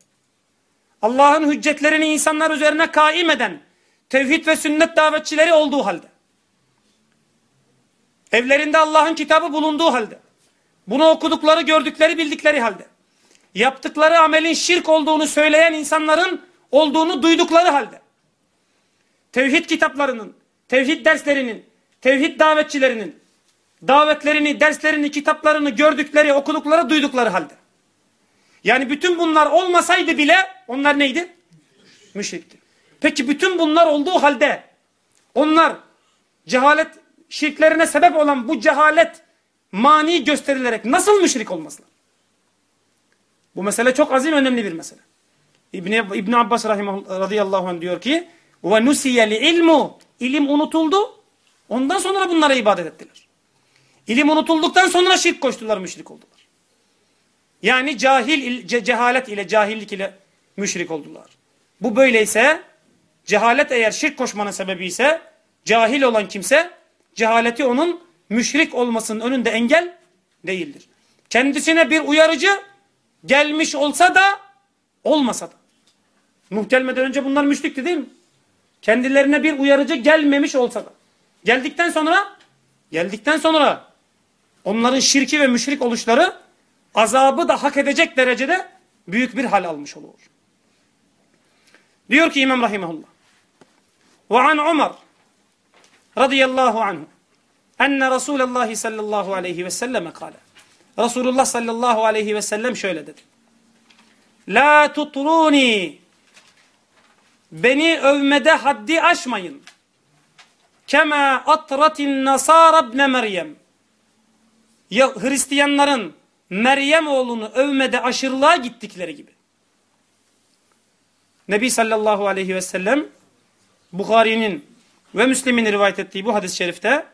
Allah'ın hüccetlerini insanlar üzerine kaim eden tevhid ve sünnet davetçileri olduğu halde evlerinde Allah'ın kitabı bulunduğu halde bunu okudukları, gördükleri, bildikleri halde yaptıkları amelin şirk olduğunu söyleyen insanların olduğunu duydukları halde tevhid kitaplarının, tevhid derslerinin, tevhid davetçilerinin davetlerini, derslerini, kitaplarını gördükleri, okudukları, duydukları halde. Yani bütün bunlar olmasaydı bile onlar neydi? Müşrikti. Peki bütün bunlar olduğu halde onlar cehalet şirklerine sebep olan bu cehalet mani gösterilerek nasıl müşrik olmasınlar? Bu mesele çok azim önemli bir mesele. İbni, İbni Abbas radıyallahu anh diyor ki nusiyeli ilmu ilim unutuldu ondan sonra bunlara ibadet ettiler. İlim unutulduktan sonra şirk koştular, müşrik oldular. Yani cahil, ce, cehalet ile, cahillik ile müşrik oldular. Bu böyleyse, cehalet eğer şirk koşmanın sebebi ise, cahil olan kimse, cehaleti onun müşrik olmasının önünde engel değildir. Kendisine bir uyarıcı gelmiş olsa da, olmasa da. Nuh gelmeden önce bunlar müşrikti değil mi? Kendilerine bir uyarıcı gelmemiş olsa da. Geldikten sonra, geldikten sonra onların şirki ve müşrik oluşları azabı da hak edecek derecede büyük bir hal almış olur. Diyor ki İmam Rahimahullah. Ve an Umar radıyallahu anhu enne Resulullah sallallahu aleyhi ve selleme kale. Resulullah sallallahu aleyhi ve sellem şöyle dedi. La tutruni beni övmede haddi aşmayın. Kema atratin nasara ibne Meryem ya Hristiyanların Meryem oğlunu övmede aşırılığa gittikleri gibi. Nebi sallallahu aleyhi ve sellem Bukhari'nin ve Müslim'in rivayet ettiği bu hadis-i şerifte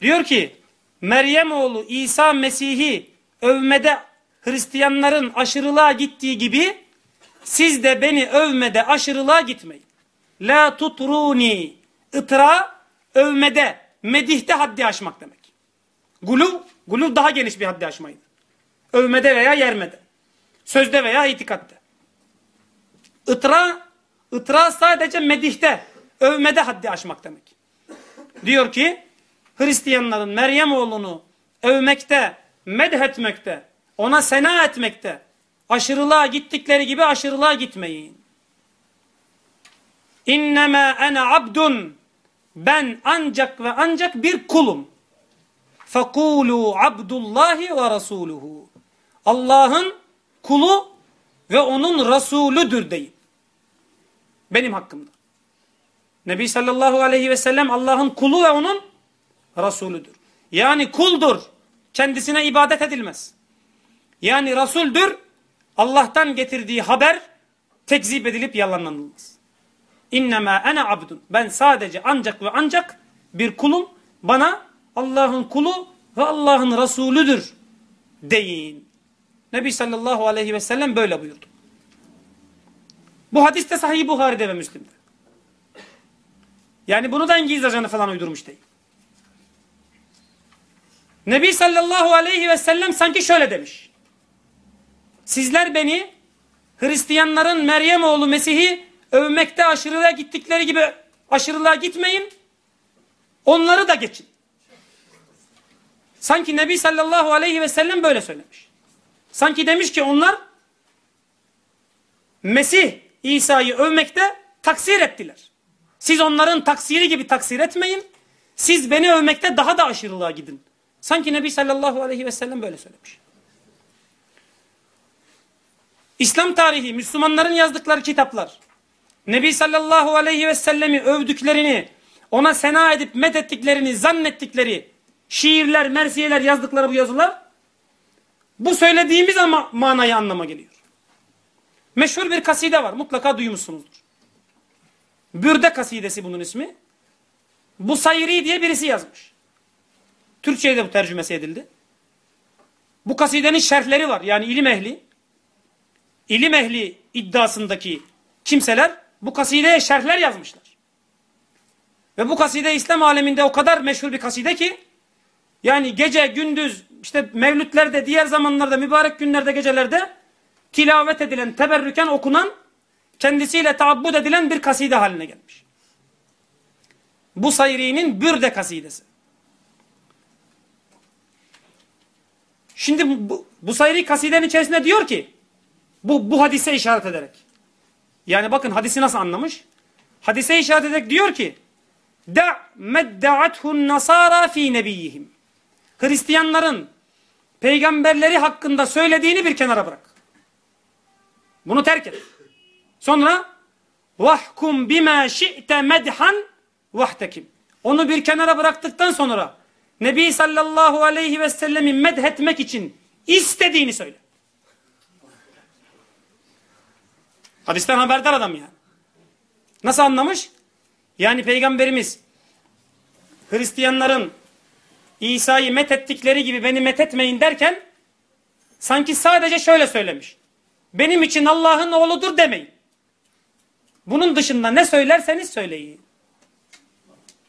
diyor ki Meryem oğlu İsa Mesih'i övmede Hristiyanların aşırılığa gittiği gibi siz de beni övmede aşırılığa gitmeyin. La tutruni ıtıra övmede medihte haddi aşmak demek. Gulu Guluv daha geniş bir haddi aşmaydı. Övmede veya yermede. Sözde veya itikatte. Itra, ıtra sadece medihte, övmede haddi aşmak demek. Diyor ki Hristiyanların Meryem oğlunu övmekte, medhetmekte, ona sena etmekte aşırılığa gittikleri gibi aşırılığa gitmeyin. İnnemâ ene abdun ben ancak ve ancak bir kulum. Fekulu abdullahi ve rasuluhu. Allah'ın kulu ve onun Resulüdür deyin. Benim hakkımda. Nebi sallallahu aleyhi ve sellem Allah'ın kulu ve onun Resulüdür. Yani kuldur. Kendisine ibadet edilmez. Yani Resuldür. Allah'tan getirdiği haber tekzip edilip yalanlanılmaz. İnnemâ ene abdun. Ben sadece ancak ve ancak bir kulum. Bana Allah'ın kulu ve Allah'ın Resulüdür deyin. Nebi sallallahu aleyhi ve sellem böyle buyurdu. Bu hadis de Sahih Buhari'de ve Müslim'de. Yani bunu da İngiliz ajanı falan uydurmuş değil. Nebi sallallahu aleyhi ve sellem sanki şöyle demiş. Sizler beni Hristiyanların Meryem oğlu Mesih'i övmekte aşırılığa gittikleri gibi aşırılığa gitmeyin. Onları da geçin. Sanki Nebi sallallahu aleyhi ve sellem böyle söylemiş. Sanki demiş ki onlar Mesih İsa'yı övmekte taksir ettiler. Siz onların taksiri gibi taksir etmeyin. Siz beni övmekte daha da aşırılığa gidin. Sanki Nebi sallallahu aleyhi ve sellem böyle söylemiş. İslam tarihi, Müslümanların yazdıkları kitaplar, Nebi sallallahu aleyhi ve sellemi övdüklerini, ona sena edip methettiklerini zannettikleri şiirler, mersiyeler yazdıkları bu yazılar, bu söylediğimiz ama manayı anlama geliyor. Meşhur bir kaside var, mutlaka duymuşsunuzdur. Bürde kasidesi bunun ismi. Bu Sayri diye birisi yazmış. Türkçe'ye de bu tercümesi edildi. Bu kasidenin şerhleri var. Yani ilim ehli, ilim ehli iddiasındaki kimseler bu kasideye şerhler yazmışlar. Ve bu kaside İslam aleminde o kadar meşhur bir kaside ki yani gece gündüz işte mevlütlerde diğer zamanlarda mübarek günlerde gecelerde tilavet edilen teberrüken okunan kendisiyle taabbud edilen bir kaside haline gelmiş. Bu Sayri'nin Bürde kasidesi. Şimdi bu, bu Sayri kasidenin içerisinde diyor ki bu, bu hadise işaret ederek. Yani bakın hadisi nasıl anlamış? Hadise işaret ederek diyor ki Da medda'athun nasara fi nebiyihim. Hristiyanların peygamberleri hakkında söylediğini bir kenara bırak. Bunu terk et. Sonra vahkum bima şi'te medhan vahtakim. Onu bir kenara bıraktıktan sonra Nebi sallallahu aleyhi ve sellemi medhetmek için istediğini söyle. Hadisten haberdar adam yani. Nasıl anlamış? Yani peygamberimiz Hristiyanların İsa'yı methettikleri gibi beni methetmeyin derken sanki sadece şöyle söylemiş. Benim için Allah'ın oğludur demeyin. Bunun dışında ne söylerseniz söyleyin.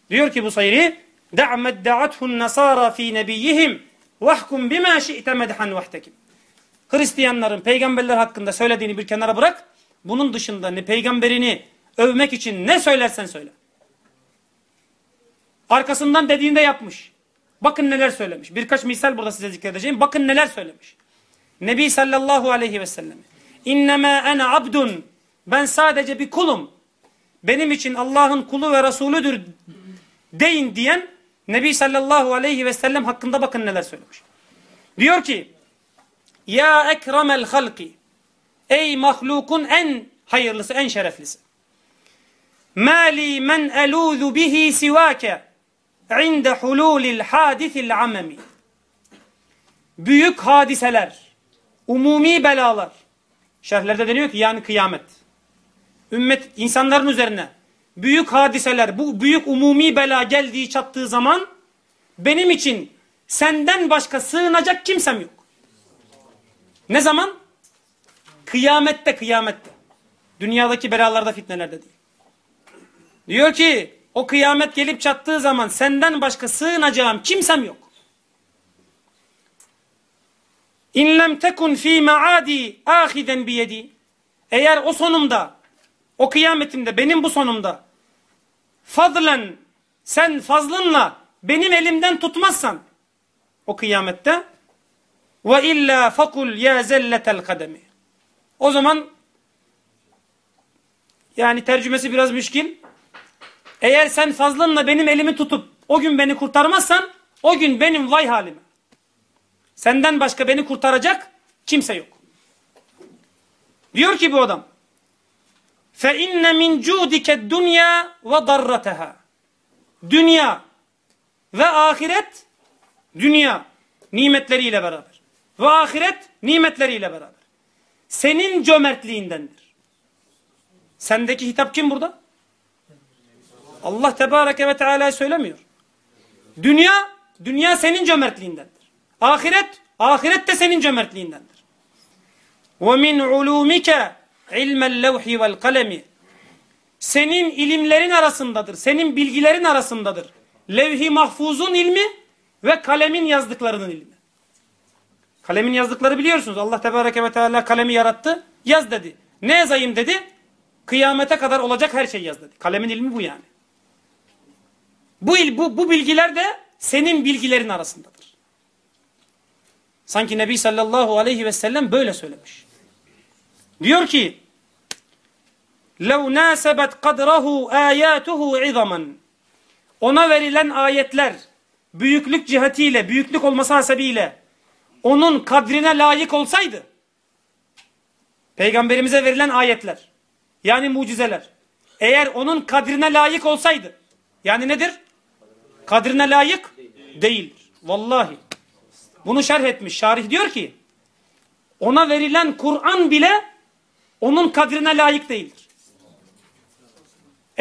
Diyor ki bu sayri da'med da'athun nasara fi nebiyihim vahkum bima şi'te medhan vahtakim. Hristiyanların peygamberler hakkında söylediğini bir kenara bırak. Bunun dışında ne peygamberini övmek için ne söylersen söyle. Arkasından dediğinde yapmış. Bakın neler söylemiş. Birkaç misal burada size zikredeceğim. Bakın neler söylemiş. Nebi sallallahu aleyhi ve sellem. İnnemâ ene abdun. Ben sadece bir kulum. Benim için Allah'ın kulu ve Resulüdür deyin diyen Nebi sallallahu aleyhi ve sellem hakkında bakın neler söylemiş. Diyor ki Ya ekremel halki Ey mahlukun en hayırlısı, en şereflisi. Mali men eluzu bihi sivake inde hululil hadisil amemi. Büyük hadiseler, umumi belalar. Şerhlerde deniyor ki yani kıyamet. Ümmet insanların üzerine büyük hadiseler, bu büyük umumi bela geldiği çattığı zaman benim için senden başka sığınacak kimsem yok. Ne zaman? Kıyamette, kıyamette. Dünyadaki belalarda, fitnelerde değil. Diyor ki o kıyamet gelip çattığı zaman senden başka sığınacağım kimsem yok. İn lem tekun fi maadi ahiden biyedi. Eğer o sonumda, o kıyametimde, benim bu sonumda fadlen sen fazlınla benim elimden tutmazsan o kıyamette ve illa fakul ya zelletel kademi. O zaman yani tercümesi biraz müşkil. Eğer sen fazlınla benim elimi tutup o gün beni kurtarmazsan o gün benim vay halime. Senden başka beni kurtaracak kimse yok. Diyor ki bu adam فَاِنَّ مِنْ جُودِكَ الدُّنْيَا وَضَرَّتَهَا Dünya ve ahiret dünya nimetleriyle beraber ve ahiret nimetleriyle beraber senin cömertliğindendir. Sendeki hitap kim burada? Allah Tebareke ve Teala söylemiyor. Dünya, dünya senin cömertliğindendir. Ahiret, ahiret de senin cömertliğindendir. وَمِنْ عُلُومِكَ ilmel levhi vel kalemi senin ilimlerin arasındadır. Senin bilgilerin arasındadır. Levhi mahfuzun ilmi ve kalemin yazdıklarının ilmi. Kalemin yazdıkları biliyorsunuz. Allah Tebareke ve Teala kalemi yarattı. Yaz dedi. Ne yazayım dedi? Kıyamete kadar olacak her şey yaz dedi. Kalemin ilmi bu yani. Bu, il, bu, bu bilgiler de senin bilgilerin arasındadır. Sanki Nebi sallallahu aleyhi ve sellem böyle söylemiş. Diyor ki لَوْ نَاسَبَتْ قَدْرَهُ آيَاتُهُ عِظَمًا Ona verilen ayetler büyüklük cihetiyle, büyüklük olması hasebiyle onun kadrine layık olsaydı peygamberimize verilen ayetler yani mucizeler eğer onun kadrine layık olsaydı yani nedir? Kadrine layık değildir. Vallahi. Bunu şerh etmiş. Şarih diyor ki ona verilen Kur'an bile onun kadrine layık değildir.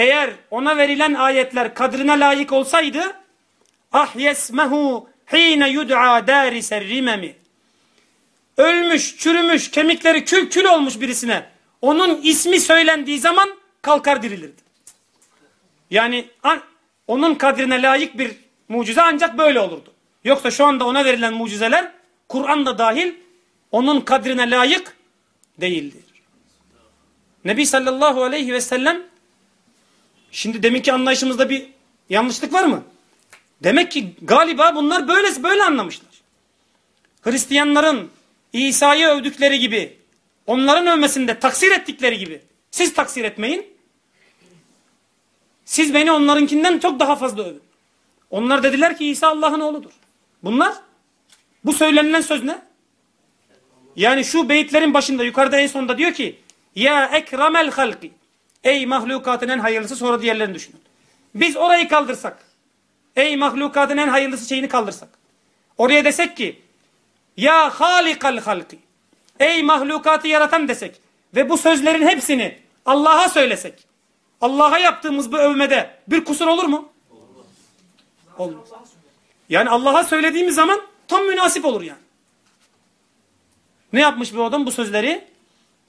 Eğer ona verilen ayetler kadrine layık olsaydı ah yesmehu hine yud'a darise rimemi ölmüş, çürümüş, kemikleri kül kül olmuş birisine onun ismi söylendiği zaman kalkar dirilirdi. Yani onun kadrine layık bir mucize ancak böyle olurdu. Yoksa şu anda ona verilen mucizeler Kur'an'da dahil onun kadrine layık değildir. Nebi sallallahu aleyhi ve sellem şimdi deminki anlayışımızda bir yanlışlık var mı? Demek ki galiba bunlar böyle böyle anlamışlar. Hristiyanların İsa'yı övdükleri gibi onların övmesinde taksir ettikleri gibi siz taksir etmeyin. Siz beni onlarınkinden çok daha fazla övün. Onlar dediler ki İsa Allah'ın oğludur. Bunlar bu söylenilen söz ne? Yani şu beyitlerin başında yukarıda en sonunda diyor ki Ya ekremel halki Ey mahlukatın en hayırlısı sonra diğerlerini düşünün. Biz orayı kaldırsak Ey mahlukatın en hayırlısı şeyini kaldırsak. Oraya desek ki Ya halikal halki Ey mahlukatı yaratan desek ve bu sözlerin hepsini Allah'a söylesek. Allah'a yaptığımız bu övmede bir kusur olur mu? Olmaz. Yani Allah'a söylediğimiz zaman tam münasip olur yani. Ne yapmış bu adam bu sözleri?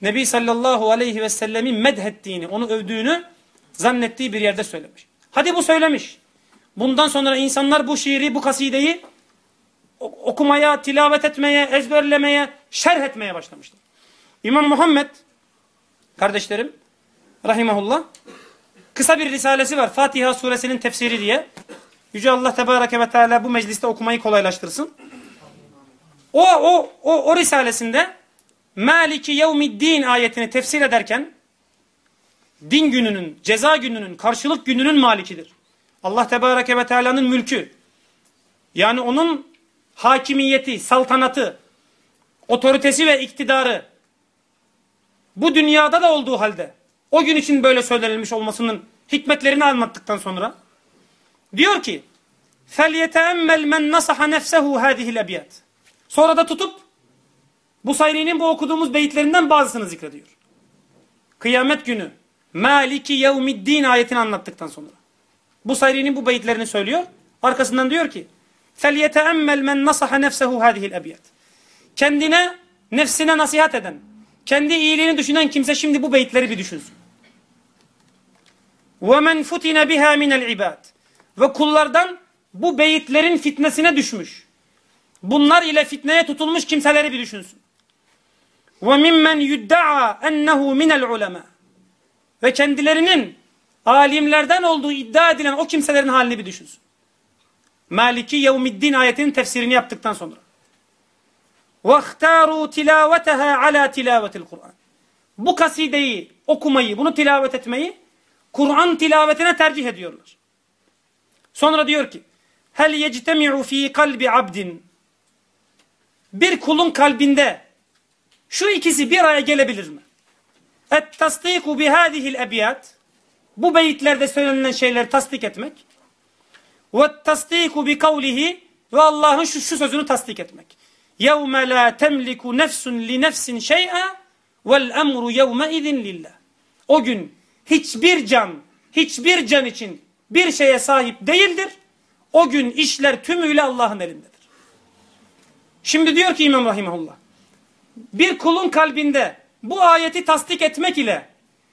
Nebi sallallahu aleyhi ve sellemin medhettiğini, onu övdüğünü zannettiği bir yerde söylemiş. Hadi bu söylemiş. Bundan sonra insanlar bu şiiri, bu kasideyi okumaya, tilavet etmeye, ezberlemeye, şerh etmeye başlamışlar. İmam Muhammed, kardeşlerim, rahimahullah, kısa bir risalesi var. Fatiha suresinin tefsiri diye. Yüce Allah Tebareke ve Teala bu mecliste okumayı kolaylaştırsın. O, o, o, o risalesinde Maliki yevmiddin ayetini tefsir ederken din gününün, ceza gününün, karşılık gününün malikidir. Allah Tebareke ve Teala'nın mülkü. Yani onun hakimiyeti, saltanatı, otoritesi ve iktidarı bu dünyada da olduğu halde o gün için böyle söylenilmiş olmasının hikmetlerini anlattıktan sonra diyor ki فَلْيَتَأَمَّلْ مَنْ نَصَحَ نَفْسَهُ هَذِهِ الْاَبْيَاتِ Sonra da tutup bu Sayri'nin bu okuduğumuz beyitlerinden bazısını zikrediyor. Kıyamet günü Maliki yevmiddin ayetini anlattıktan sonra. Bu Sayri'nin bu beyitlerini söylüyor. Arkasından diyor ki فَلْيَتَأَمَّلْ مَنْ نَصَحَ نَفْسَهُ هَذِهِ الْاَبْيَاتِ Kendine, nefsine nasihat eden, kendi iyiliğini düşünen kimse şimdi bu beyitleri bir düşünsün. وَمَنْ فُتِنَ بِهَا مِنَ الْعِبَادِ Ve kullardan bu beyitlerin fitnesine düşmüş. Bunlar ile fitneye tutulmuş kimseleri bir düşünsün. وَمِمَّنْ يُدَّعَى اَنَّهُ مِنَ الْعُلَمَا Ve kendilerinin alimlerden olduğu iddia edilen o kimselerin halini bir düşünsün. Maliki Yevmiddin ayetinin tefsirini yaptıktan sonra. وَاخْتَارُوا تِلَاوَتَهَا عَلَى تِلَاوَةِ الْقُرْآنِ Bu kasideyi okumayı, bunu tilavet etmeyi Kur'an tilavetine tercih ediyorlar. Sonra diyor ki hel yectemi'u fi kalbi abdin bir kulun kalbinde şu ikisi bir araya gelebilir mi? Et tasdiku bi hadihil ebiyat bu beyitlerde söylenen şeyleri tasdik etmek ve tasdiku bi kavlihi ve Allah'ın şu, şu sözünü tasdik etmek. Yevme la temliku nefsun li nefsin şey'a vel emru yevme idin lillah. O gün hiçbir can, hiçbir can için bir şeye sahip değildir. O gün işler tümüyle Allah'ın elindedir. Şimdi diyor ki İmam Rahimahullah, bir kulun kalbinde bu ayeti tasdik etmek ile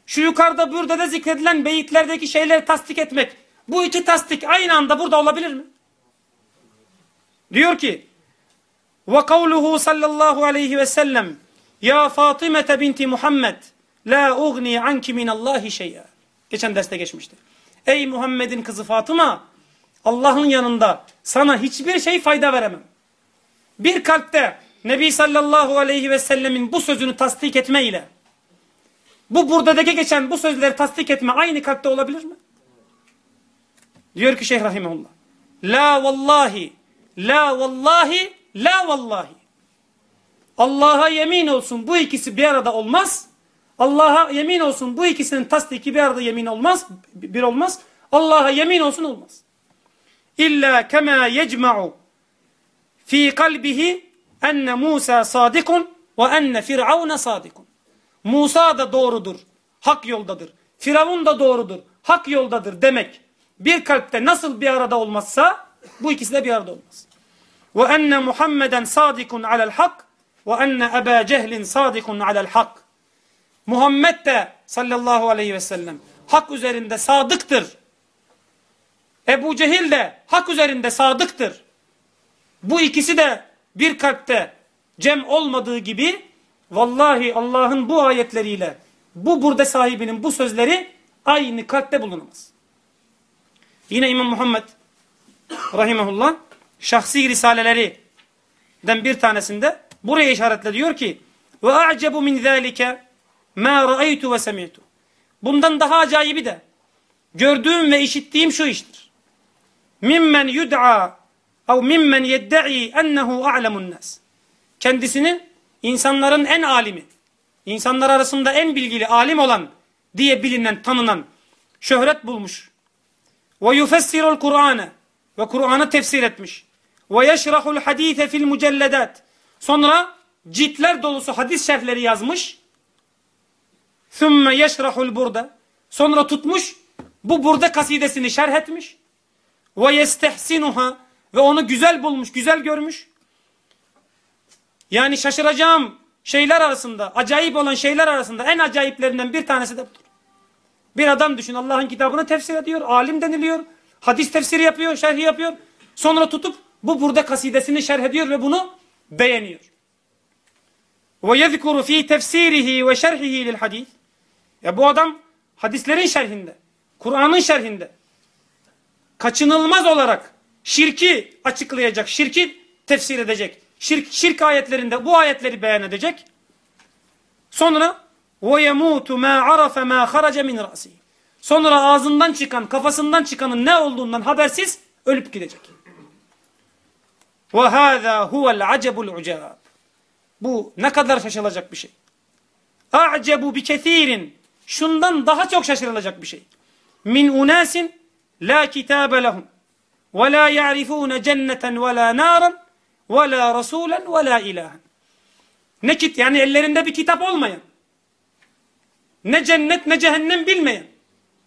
şu yukarıda burada da zikredilen beyitlerdeki şeyleri tasdik etmek, bu iki tasdik aynı anda burada olabilir mi? Diyor ki, ve kavluhu sallallahu aleyhi ve sellem, ya Fatıma binti Muhammed, La ugni anki minallahi şey'a. Geçen derste geçmişti. Ey Muhammed'in kızı Fatıma Allah'ın yanında sana hiçbir şey fayda veremem. Bir kalpte Nebi sallallahu aleyhi ve sellemin bu sözünü tasdik etme ile bu buradaki geçen bu sözleri tasdik etme aynı kalpte olabilir mi? Diyor ki Şeyh Rahimullah. La vallahi, la vallahi, la vallahi. Allah'a yemin olsun bu ikisi bir arada olmaz. Allah'a yemin olsun bu ikisinin tasdiki bir arada yemin olmaz, bir olmaz. Allah'a yemin olsun olmaz. İlla kema yecma'u fi kalbihi enne Musa sadikun ve enne Firavun sadikun. Musa da doğrudur, hak yoldadır. Firavun da doğrudur, hak yoldadır demek. Bir kalpte nasıl bir arada olmazsa bu ikisi de bir arada olmaz. Ve enne Muhammeden sadikun alel hak ve enne Eba Cehlin sadikun alel hak. Muhammed de sallallahu aleyhi ve sellem hak üzerinde sadıktır. Ebu Cehil de hak üzerinde sadıktır. Bu ikisi de bir kalpte cem olmadığı gibi vallahi Allah'ın bu ayetleriyle bu burada sahibinin bu sözleri aynı kalpte bulunamaz. Yine İmam Muhammed rahimahullah şahsi risaleleriden bir tanesinde buraya işaretle diyor ki ve a'cebu min zalike ma ra'aytu ve semi'tu. Bundan daha acayibi de gördüğüm ve işittiğim şu iştir. Mimmen yud'a ev mimmen yedda'i ennehu a'lemun nas. Kendisini insanların en alimi, insanlar arasında en bilgili alim olan diye bilinen, tanınan, şöhret bulmuş. Ve yufessirul Kur'an'ı ve Kur'an'ı tefsir etmiş. Ve yeşrahul hadise fil mücelledat. Sonra ciltler dolusu hadis şerhleri yazmış. Sümme yeşrahul burada. Sonra tutmuş bu burada kasidesini şerh etmiş. Yestehsinuha ve onu güzel bulmuş, güzel görmüş. Yani şaşıracağım şeyler arasında, acayip olan şeyler arasında en acayiplerinden bir tanesi de budur. Bir adam düşün Allah'ın kitabını tefsir ediyor, alim deniliyor, hadis tefsiri yapıyor, şerhi yapıyor. Sonra tutup bu burada kasidesini şerh ediyor ve bunu beğeniyor. Ve yezkuru fi tefsirihi ve şerhihi lil hadis. Ya bu adam hadislerin şerhinde, Kur'an'ın şerhinde kaçınılmaz olarak şirki açıklayacak, şirki tefsir edecek. Şirk, şirk ayetlerinde bu ayetleri beyan edecek. Sonra yemutu ma arafa ma haraca min rasi. Sonra ağzından çıkan, kafasından çıkanın ne olduğundan habersiz ölüp gidecek. Hâzâ huvel acebul ucab. Bu ne kadar şaşılacak bir şey. Bi kethirin şundan daha çok şaşırılacak bir şey. Min unasin la kitabe lehum ve la ya'rifune cenneten ve la naran ve la rasulen ve la ilahen. Ne kit yani ellerinde bir kitap olmayan, ne cennet ne cehennem bilmeyen,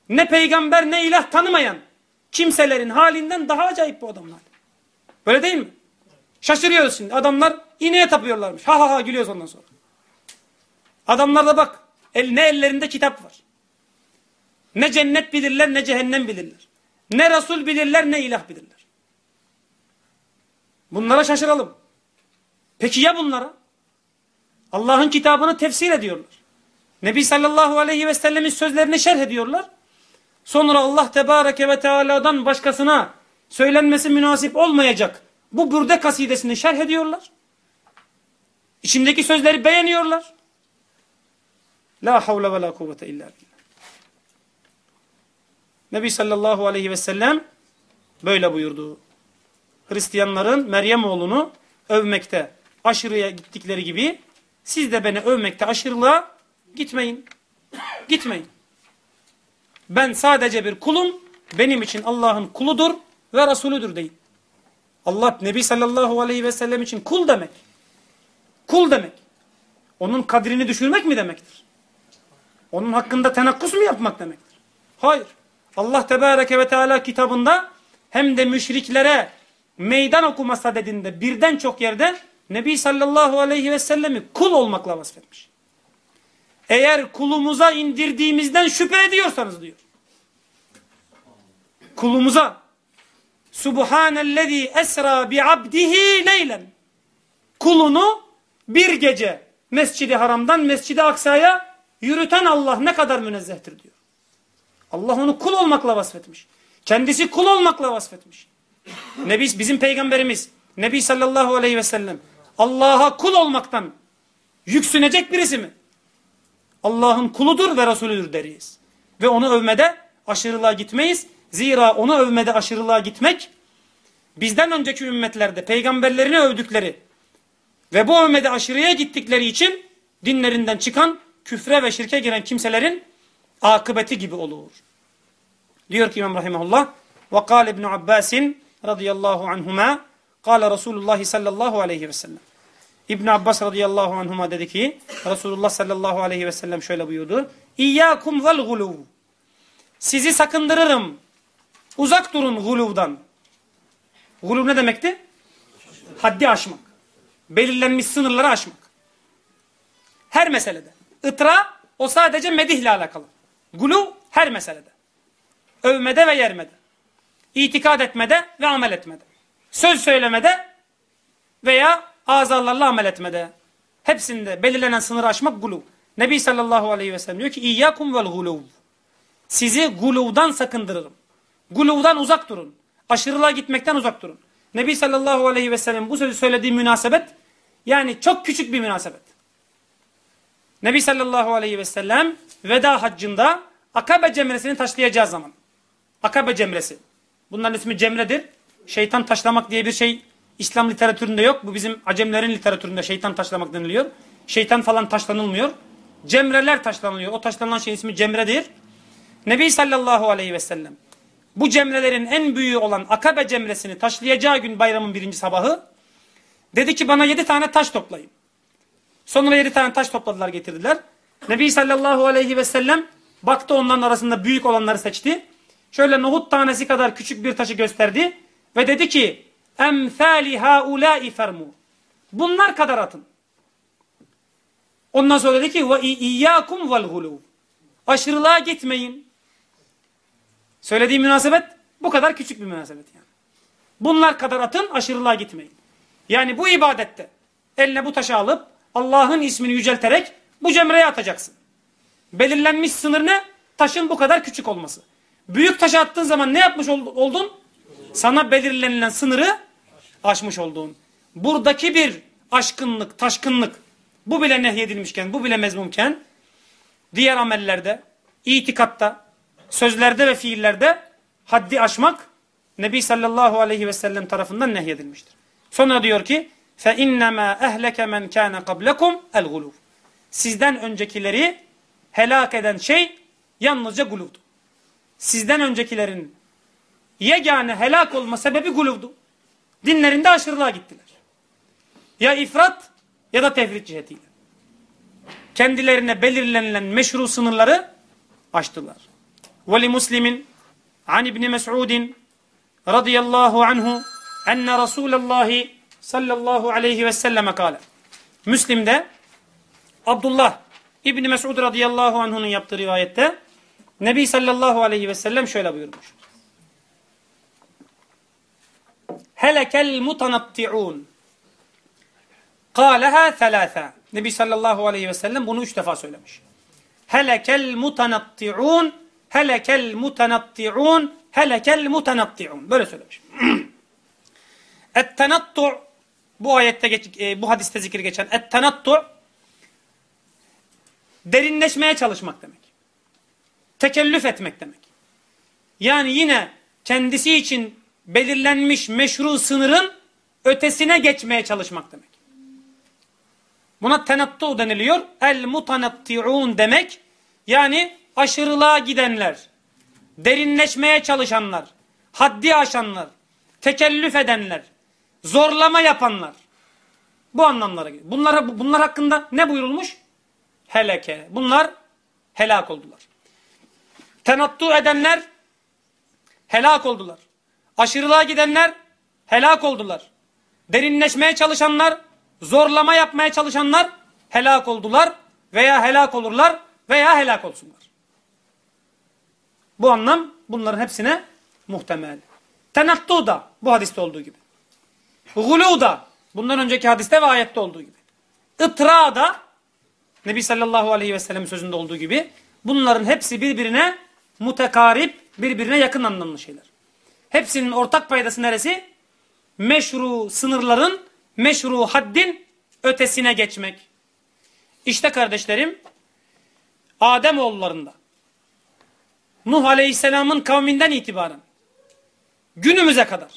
ne peygamber ne ilah tanımayan kimselerin halinden daha acayip bu adamlar. Böyle değil mi? Şaşırıyoruz şimdi. Adamlar ineğe tapıyorlarmış. Ha ha ha gülüyoruz ondan sonra. Adamlar da bak El, ne ellerinde kitap var. Ne cennet bilirler ne cehennem bilirler. Ne Resul bilirler ne ilah bilirler. Bunlara şaşıralım. Peki ya bunlara? Allah'ın kitabını tefsir ediyorlar. Nebi sallallahu aleyhi ve sellemin sözlerini şerh ediyorlar. sonra Allah Tebareke ve Teala'dan başkasına söylenmesi münasip olmayacak bu bürde kasidesini şerh ediyorlar. İçindeki sözleri beğeniyorlar. La havle ve la kuvvete illa billah. Nebi sallallahu aleyhi ve sellem böyle buyurdu. Hristiyanların Meryem oğlunu övmekte aşırıya gittikleri gibi siz de beni övmekte aşırılığa gitmeyin. Gitmeyin. Ben sadece bir kulum, benim için Allah'ın kuludur ve Resulüdür deyin. Allah Nebi sallallahu aleyhi ve sellem için kul demek. Kul demek. Onun kadrini düşürmek mi demektir? Onun hakkında tenakkus mu yapmak demektir? Hayır. Allah Tebareke ve Teala kitabında hem de müşriklere meydan okuma sadedinde birden çok yerde Nebi sallallahu aleyhi ve sellemi kul olmakla vasfetmiş. Eğer kulumuza indirdiğimizden şüphe ediyorsanız diyor. Kulumuza Subhanellezi esra bi abdihi leylen. Kulunu bir gece Mescidi Haram'dan Mescidi Aksa'ya yürüten Allah ne kadar münezzehtir diyor. Allah onu kul olmakla vasfetmiş. Kendisi kul olmakla vasfetmiş. Nebi, bizim peygamberimiz Nebi sallallahu aleyhi ve sellem Allah'a kul olmaktan yüksünecek birisi mi? Allah'ın kuludur ve Resulüdür deriz. Ve onu övmede aşırılığa gitmeyiz. Zira onu övmede aşırılığa gitmek bizden önceki ümmetlerde peygamberlerini övdükleri ve bu övmede aşırıya gittikleri için dinlerinden çıkan küfre ve şirke giren kimselerin akıbeti gibi olur. Diyor ki İmam Rahimahullah ve kâle İbn Abbasin radıyallahu anhuma kâle Resulullah sallallahu aleyhi ve sellem İbn Abbas radıyallahu anhuma dedi ki Resulullah sallallahu aleyhi ve sellem şöyle buyurdu. İyyâkum vel guluv. Sizi sakındırırım. Uzak durun guluvdan. Guluv ne demekti? Haddi aşmak. Belirlenmiş sınırları aşmak. Her meselede. Itra o sadece medihle alakalı. Guluv her meselede. Övmede ve yermede. İtikad etmede ve amel etmede. Söz söylemede veya azalarla amel etmede. Hepsinde belirlenen sınırı aşmak guluv. Nebi sallallahu aleyhi ve sellem diyor ki İyyâkum vel guluv. Sizi guluvdan sakındırırım. Guluvdan uzak durun. Aşırılığa gitmekten uzak durun. Nebi sallallahu aleyhi ve sellem bu sözü söylediği münasebet yani çok küçük bir münasebet. Nebi sallallahu aleyhi ve sellem veda haccında Akabe cemresini taşlayacağı zaman. Akabe cemresi. Bunların ismi cemredir. Şeytan taşlamak diye bir şey İslam literatüründe yok. Bu bizim Acemlerin literatüründe şeytan taşlamak deniliyor. Şeytan falan taşlanılmıyor. Cemreler taşlanılıyor. O taşlanan şeyin ismi cemredir. Nebi sallallahu aleyhi ve sellem bu cemrelerin en büyüğü olan Akabe cemresini taşlayacağı gün bayramın birinci sabahı dedi ki bana yedi tane taş toplayın. Sonra yedi tane taş topladılar getirdiler. Nebi sallallahu aleyhi ve sellem baktı onların arasında büyük olanları seçti. Şöyle nohut tanesi kadar küçük bir taşı gösterdi ve dedi ki emthali haulâi fermu. Bunlar kadar atın. Ondan sonra dedi ki ve iyyakum vel guluv. Aşırılığa gitmeyin. Söylediği münasebet bu kadar küçük bir münasebet yani. Bunlar kadar atın aşırılığa gitmeyin. Yani bu ibadette eline bu taşı alıp Allah'ın ismini yücelterek bu cemreye atacaksın. Belirlenmiş sınır ne? Taşın bu kadar küçük olması. Büyük taşı attığın zaman ne yapmış oldun? Sana belirlenilen sınırı aşmış olduğun. Buradaki bir aşkınlık, taşkınlık bu bile nehyedilmişken, bu bile mezmumken diğer amellerde, itikatta, sözlerde ve fiillerde haddi aşmak Nebi sallallahu aleyhi ve sellem tarafından nehyedilmiştir. Sonra diyor ki فَاِنَّمَا اَهْلَكَ مَنْ كَانَ قَبْلَكُمْ الْغُلُوفُ Sizden öncekileri helak eden şey yalnızca guluvdu. Sizden öncekilerin yegane helak olma sebebi guluvdu. Dinlerinde aşırılığa gittiler. Ya ifrat ya da tefrit cihetiyle. Kendilerine belirlenilen meşru sınırları aştılar. Veli Muslimin an İbni Mes'udin radıyallahu anhu enne Resulallah sallallahu aleyhi ve selleme kâle. Müslim'de Abdullah İbni Mes'ud radıyallahu anh'unun yaptığı rivayette Nebi sallallahu aleyhi ve sellem şöyle buyurmuş. Helekel mutanatti'un. Kâleha thelâthâ. Nebi sallallahu aleyhi ve sellem bunu üç defa söylemiş. Helekel mutanatti'un helekel mutenatti'un helekel mutenatti'un. Böyle söylemiş. (clears throat) Et-tenattu bu ayette e, bu hadiste zikir geçen et-tenattu derinleşmeye çalışmak demek. Tekellüf etmek demek. Yani yine kendisi için belirlenmiş meşru sınırın ötesine geçmeye çalışmak demek. Buna tenattu deniliyor. El mutanatti'un demek yani aşırılığa gidenler, derinleşmeye çalışanlar, haddi aşanlar, tekellüf edenler, zorlama yapanlar. Bu anlamlara geliyor. Bunlar, bunlar hakkında ne buyurulmuş? Heleke. Bunlar helak oldular. Tenattu edenler helak oldular. Aşırılığa gidenler helak oldular. Derinleşmeye çalışanlar, zorlama yapmaya çalışanlar helak oldular veya helak olurlar veya helak olsunlar. Bu anlam bunların hepsine muhtemel. Tenattu da bu hadiste olduğu gibi. Gulu da bundan önceki hadiste ve ayette olduğu gibi. Itra da Nebi sallallahu aleyhi ve sellem sözünde olduğu gibi bunların hepsi birbirine mutekarip, birbirine yakın anlamlı şeyler. Hepsinin ortak paydası neresi? Meşru sınırların, meşru haddin ötesine geçmek. İşte kardeşlerim, Adem oğullarında, Nuh Aleyhisselam'ın kavminden itibaren günümüze kadar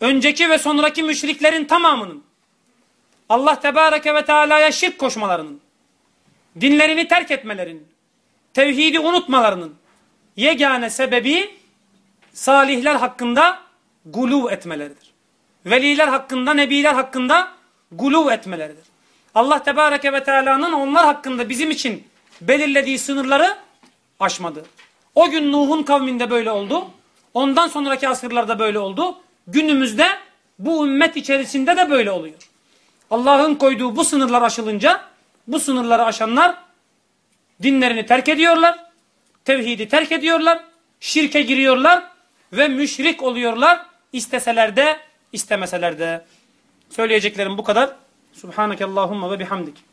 önceki ve sonraki müşriklerin tamamının Allah Tebareke ve Teala'ya şirk koşmalarının, dinlerini terk etmelerinin, tevhidi unutmalarının yegane sebebi salihler hakkında gulu etmeleridir. Veliler hakkında, nebiler hakkında gulu etmeleridir. Allah Tebareke ve Teala'nın onlar hakkında bizim için belirlediği sınırları aşmadı. O gün Nuh'un kavminde böyle oldu. Ondan sonraki asırlarda böyle oldu. Günümüzde bu ümmet içerisinde de böyle oluyor. Allah'ın koyduğu bu sınırlar aşılınca bu sınırları aşanlar dinlerini terk ediyorlar. Tevhidi terk ediyorlar. Şirke giriyorlar ve müşrik oluyorlar. İsteseler de istemeseler de. Söyleyeceklerim bu kadar. Subhaneke Allahumma ve bihamdik.